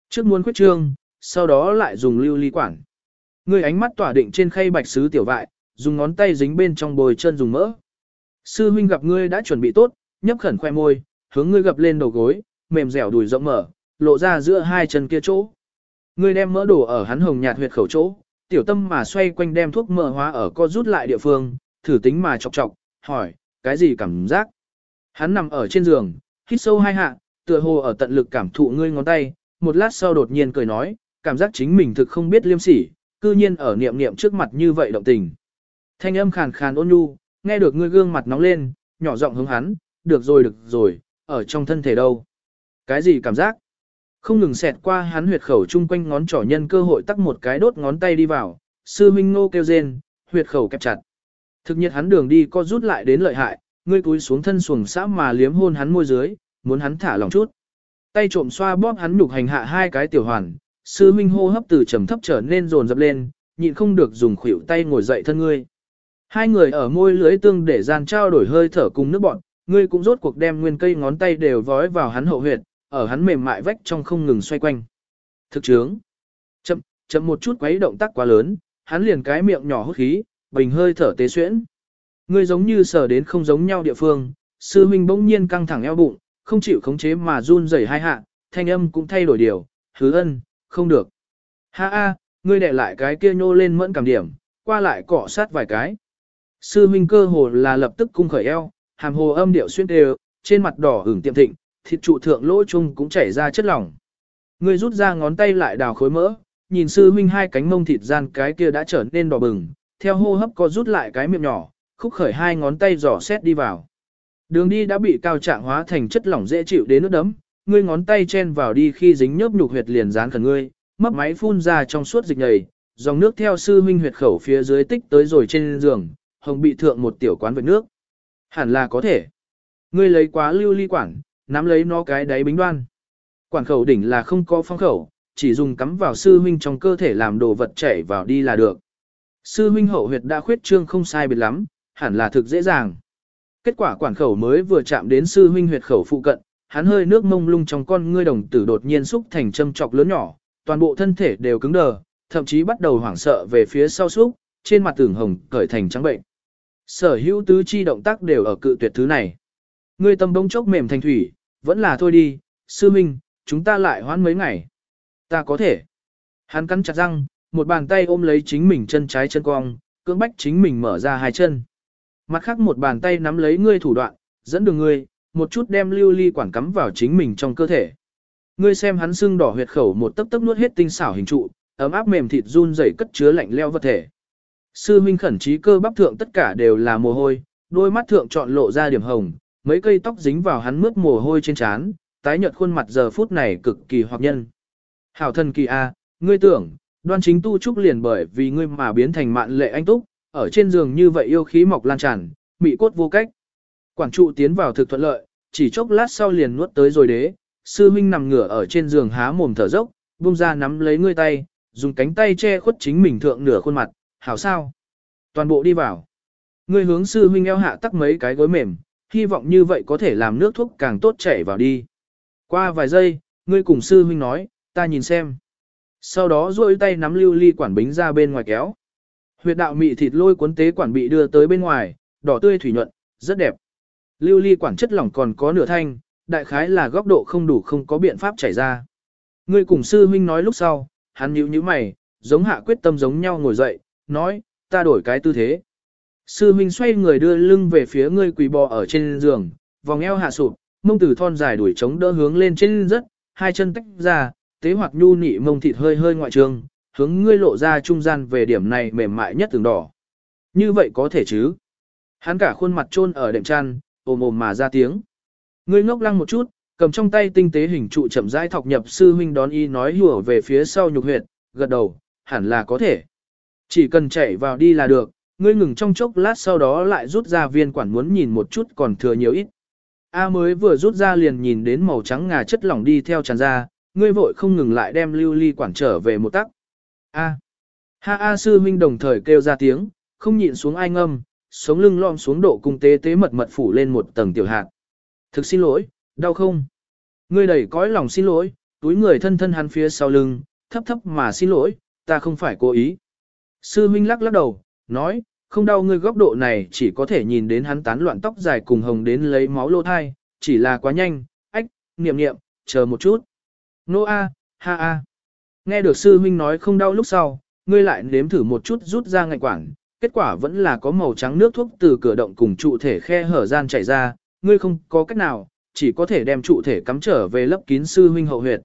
Trước muốn khuyết trương, sau đó lại dùng lưu ly quản. Ngươi ánh mắt tỏa định trên khay bạch sứ tiểu vại, dùng ngón tay dính bên trong bồi chân dùng mỡ. Sư huynh gặp ngươi đã chuẩn bị tốt, nhấp khẩn khoe môi, hướng ngươi gập lên đầu gối, mềm dẻo đùi rộng mở, lộ ra giữa hai chân kia chỗ. Ngươi đem mỡ đổ ở hắn hồng nhạt huyệt khẩu chỗ, tiểu tâm mà xoay quanh đem thuốc mỡ hóa ở co rút lại địa phương, thử tính mà chọc chọc, hỏi, cái gì cảm giác? Hắn nằm ở trên giường, hít sâu hai hạ, tựa hồ ở tận lực cảm thụ ngươi ngón tay, một lát sau đột nhiên cười nói, cảm giác chính mình thực không biết liêm sỉ, cư nhiên ở niệm niệm trước mặt như vậy động tình. Thanh âm khàn khàn ôn nhu, nghe được ngươi gương mặt nóng lên, nhỏ giọng hướng hắn, được rồi được rồi, ở trong thân thể đâu. Cái gì cảm giác? Không ngừng xẹt qua hắn huyệt khẩu chung quanh ngón trỏ nhân cơ hội tắc một cái đốt ngón tay đi vào, sư huynh ngô kêu rên, huyệt khẩu kẹp chặt. Thực nhiệt hắn đường đi co rút lại đến lợi hại, ngươi cúi xuống thân xuồng xã mà liếm hôn hắn môi dưới, muốn hắn thả lòng chút. Tay trộm xoa bóp hắn nhục hành hạ hai cái tiểu hoàn, sư huynh hô hấp từ trầm thấp trở nên rồn dập lên, nhịn không được dùng khuỷu tay ngồi dậy thân ngươi. Hai người ở môi lưới tương để gian trao đổi hơi thở cùng nước bọn, ngươi cũng rốt cuộc đem nguyên cây ngón tay đều vói vào hắn hậu huyệt, ở hắn mềm mại vách trong không ngừng xoay quanh. Thực chứng. Chậm, chậm một chút quấy động tác quá lớn, hắn liền cái miệng nhỏ hút khí, bình hơi thở tế xuyễn. Ngươi giống như sở đến không giống nhau địa phương, sư huynh bỗng nhiên căng thẳng eo bụng, không chịu khống chế mà run rẩy hai hạ, thanh âm cũng thay đổi điều, hứ ân, không được. Ha a, ngươi để lại cái kia nhô lên mẫn cảm điểm, qua lại cọ sát vài cái. Sư huynh cơ hồ là lập tức cung khởi eo, hàm hồ âm điệu xuyên đều, trên mặt đỏ hưởng tiệm thịnh, thịt trụ thượng lỗ chung cũng chảy ra chất lỏng. Ngươi rút ra ngón tay lại đào khối mỡ, nhìn sư huynh hai cánh mông thịt gian cái kia đã trở nên đỏ bừng, theo hô hấp có rút lại cái miệng nhỏ, khúc khởi hai ngón tay giỏ xét đi vào. Đường đi đã bị cao trạng hóa thành chất lỏng dễ chịu đến nước đấm, ngươi ngón tay chen vào đi khi dính nhớp nhục huyệt liền dán khẩn ngươi, mấp máy phun ra trong suốt dịch nhầy, dòng nước theo sư huynh huyệt khẩu phía dưới tích tới rồi trên giường, hồng bị thượng một tiểu quán vệt nước. Hẳn là có thể. Ngươi lấy quá lưu ly quản, nắm lấy nó cái đáy bính đoan. Quản khẩu đỉnh là không có phong khẩu, chỉ dùng cắm vào sư huynh trong cơ thể làm đồ vật chảy vào đi là được. Sư huynh hậu huyệt đã khuyết trương không sai biệt lắm, hẳn là thực dễ dàng. Kết quả quản khẩu mới vừa chạm đến sư huynh huyệt khẩu phụ cận, hắn hơi nước mông lung trong con ngươi đồng tử đột nhiên xúc thành châm chọc lớn nhỏ, toàn bộ thân thể đều cứng đờ, thậm chí bắt đầu hoảng sợ về phía sau xúc, trên mặt tưởng hồng cởi thành trắng bệnh. Sở hữu tứ chi động tác đều ở cự tuyệt thứ này. Ngươi tâm bông chốc mềm thành thủy, vẫn là thôi đi, sư minh, chúng ta lại hoãn mấy ngày. Ta có thể. Hắn cắn chặt răng, một bàn tay ôm lấy chính mình chân trái chân cong, cưỡng bách chính mình mở ra hai chân. Mặt khác một bàn tay nắm lấy ngươi thủ đoạn, dẫn đường ngươi, một chút đem lưu ly quản cắm vào chính mình trong cơ thể. Ngươi xem hắn sưng đỏ huyệt khẩu một tấc tấc nuốt hết tinh xảo hình trụ, ấm áp mềm thịt run rẩy cất chứa lạnh leo vật thể. Sư huynh khẩn trí cơ bắp thượng tất cả đều là mồ hôi, đôi mắt thượng chọn lộ ra điểm hồng, mấy cây tóc dính vào hắn mướt mồ hôi trên trán, tái nhợt khuôn mặt giờ phút này cực kỳ hoặc nhân. Hảo thần kỳ a, ngươi tưởng, đoan chính tu trúc liền bởi vì ngươi mà biến thành mạn lệ anh túc, ở trên giường như vậy yêu khí mọc lan tràn, mị cốt vô cách. Quản trụ tiến vào thực thuận lợi, chỉ chốc lát sau liền nuốt tới rồi đế, sư huynh nằm ngửa ở trên giường há mồm thở dốc, buông ra nắm lấy ngươi tay, dùng cánh tay che khuất chính mình thượng nửa khuôn mặt, hảo sao? Toàn bộ đi vào. Ngươi hướng sư huynh eo hạ tắc mấy cái gối mềm, hy vọng như vậy có thể làm nước thuốc càng tốt chảy vào đi. Qua vài giây, ngươi cùng sư huynh nói, ta nhìn xem. Sau đó duỗi tay nắm lưu ly quản bính ra bên ngoài kéo. Huyệt đạo mị thịt lôi cuốn tế quản bị đưa tới bên ngoài, đỏ tươi thủy nhuận, rất đẹp. Lưu ly quản chất lỏng còn có nửa thanh, đại khái là góc độ không đủ không có biện pháp chảy ra. Ngươi cùng sư huynh nói lúc sau, hắn nhíu nhíu mày, giống hạ quyết tâm giống nhau ngồi dậy, nói, ta đổi cái tư thế. Sư huynh xoay người đưa lưng về phía ngươi quỳ bò ở trên giường, vòng eo hạ sụp, mông tử thon dài đuổi chống đỡ hướng lên trên rất, hai chân tách ra, tế hoặc nhu nị mông thịt hơi hơi ngoại trường, hướng ngươi lộ ra trung gian về điểm này mềm mại nhất từng đỏ. Như vậy có thể chứ? Hắn cả khuôn mặt trôn ở đệm chăn, ồm ồm mà ra tiếng. Ngươi ngốc lăng một chút, cầm trong tay tinh tế hình trụ chậm rãi thọc nhập sư huynh đón y nói hùa về phía sau nhục huyệt, gật đầu, hẳn là có thể. Chỉ cần chạy vào đi là được, ngươi ngừng trong chốc lát sau đó lại rút ra viên quản muốn nhìn một chút còn thừa nhiều ít. A mới vừa rút ra liền nhìn đến màu trắng ngà chất lỏng đi theo tràn ra, ngươi vội không ngừng lại đem lưu ly quản trở về một tắc. A. Ha A sư huynh đồng thời kêu ra tiếng, không nhịn xuống ai ngâm, sống lưng lom xuống độ cung tế tế mật mật phủ lên một tầng tiểu hạt. Thực xin lỗi, đau không? Ngươi đầy cõi lòng xin lỗi, túi người thân thân hắn phía sau lưng, thấp thấp mà xin lỗi, ta không phải cố ý. Sư huynh lắc lắc đầu, nói, không đau ngươi góc độ này chỉ có thể nhìn đến hắn tán loạn tóc dài cùng hồng đến lấy máu lô thai, chỉ là quá nhanh, ách, niệm niệm, chờ một chút. Nô a, ha a. Nghe được sư huynh nói không đau lúc sau, ngươi lại nếm thử một chút rút ra ngạch quảng, kết quả vẫn là có màu trắng nước thuốc từ cửa động cùng trụ thể khe hở gian chảy ra, ngươi không có cách nào, chỉ có thể đem trụ thể cắm trở về lấp kín sư huynh hậu huyệt.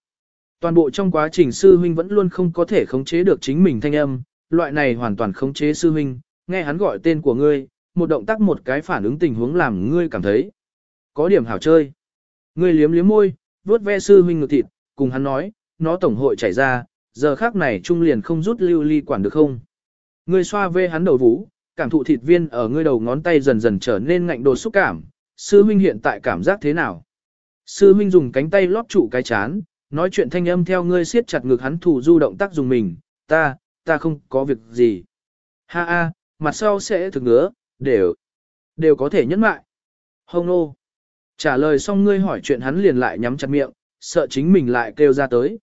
Toàn bộ trong quá trình sư huynh vẫn luôn không có thể khống chế được chính mình thanh âm, loại này hoàn toàn khống chế sư huynh, nghe hắn gọi tên của ngươi, một động tác một cái phản ứng tình huống làm ngươi cảm thấy có điểm hảo chơi. Ngươi liếm liếm môi, vuốt ve sư huynh ngực thịt, cùng hắn nói, nó tổng hội chảy ra, giờ khác này trung liền không rút lưu ly quản được không. Ngươi xoa ve hắn đầu vũ, cảm thụ thịt viên ở ngươi đầu ngón tay dần dần trở nên ngạnh đột xúc cảm, sư huynh hiện tại cảm giác thế nào? Sư huynh dùng cánh tay lót trụ cái chán, nói chuyện thanh âm theo ngươi siết chặt ngực hắn thủ du động tác dùng mình, ta, ta không có việc gì. Ha ha, mặt sau sẽ thực ngứa, đều, đều có thể nhẫn mại. Hông nô. Trả lời xong ngươi hỏi chuyện hắn liền lại nhắm chặt miệng, sợ chính mình lại kêu ra tới.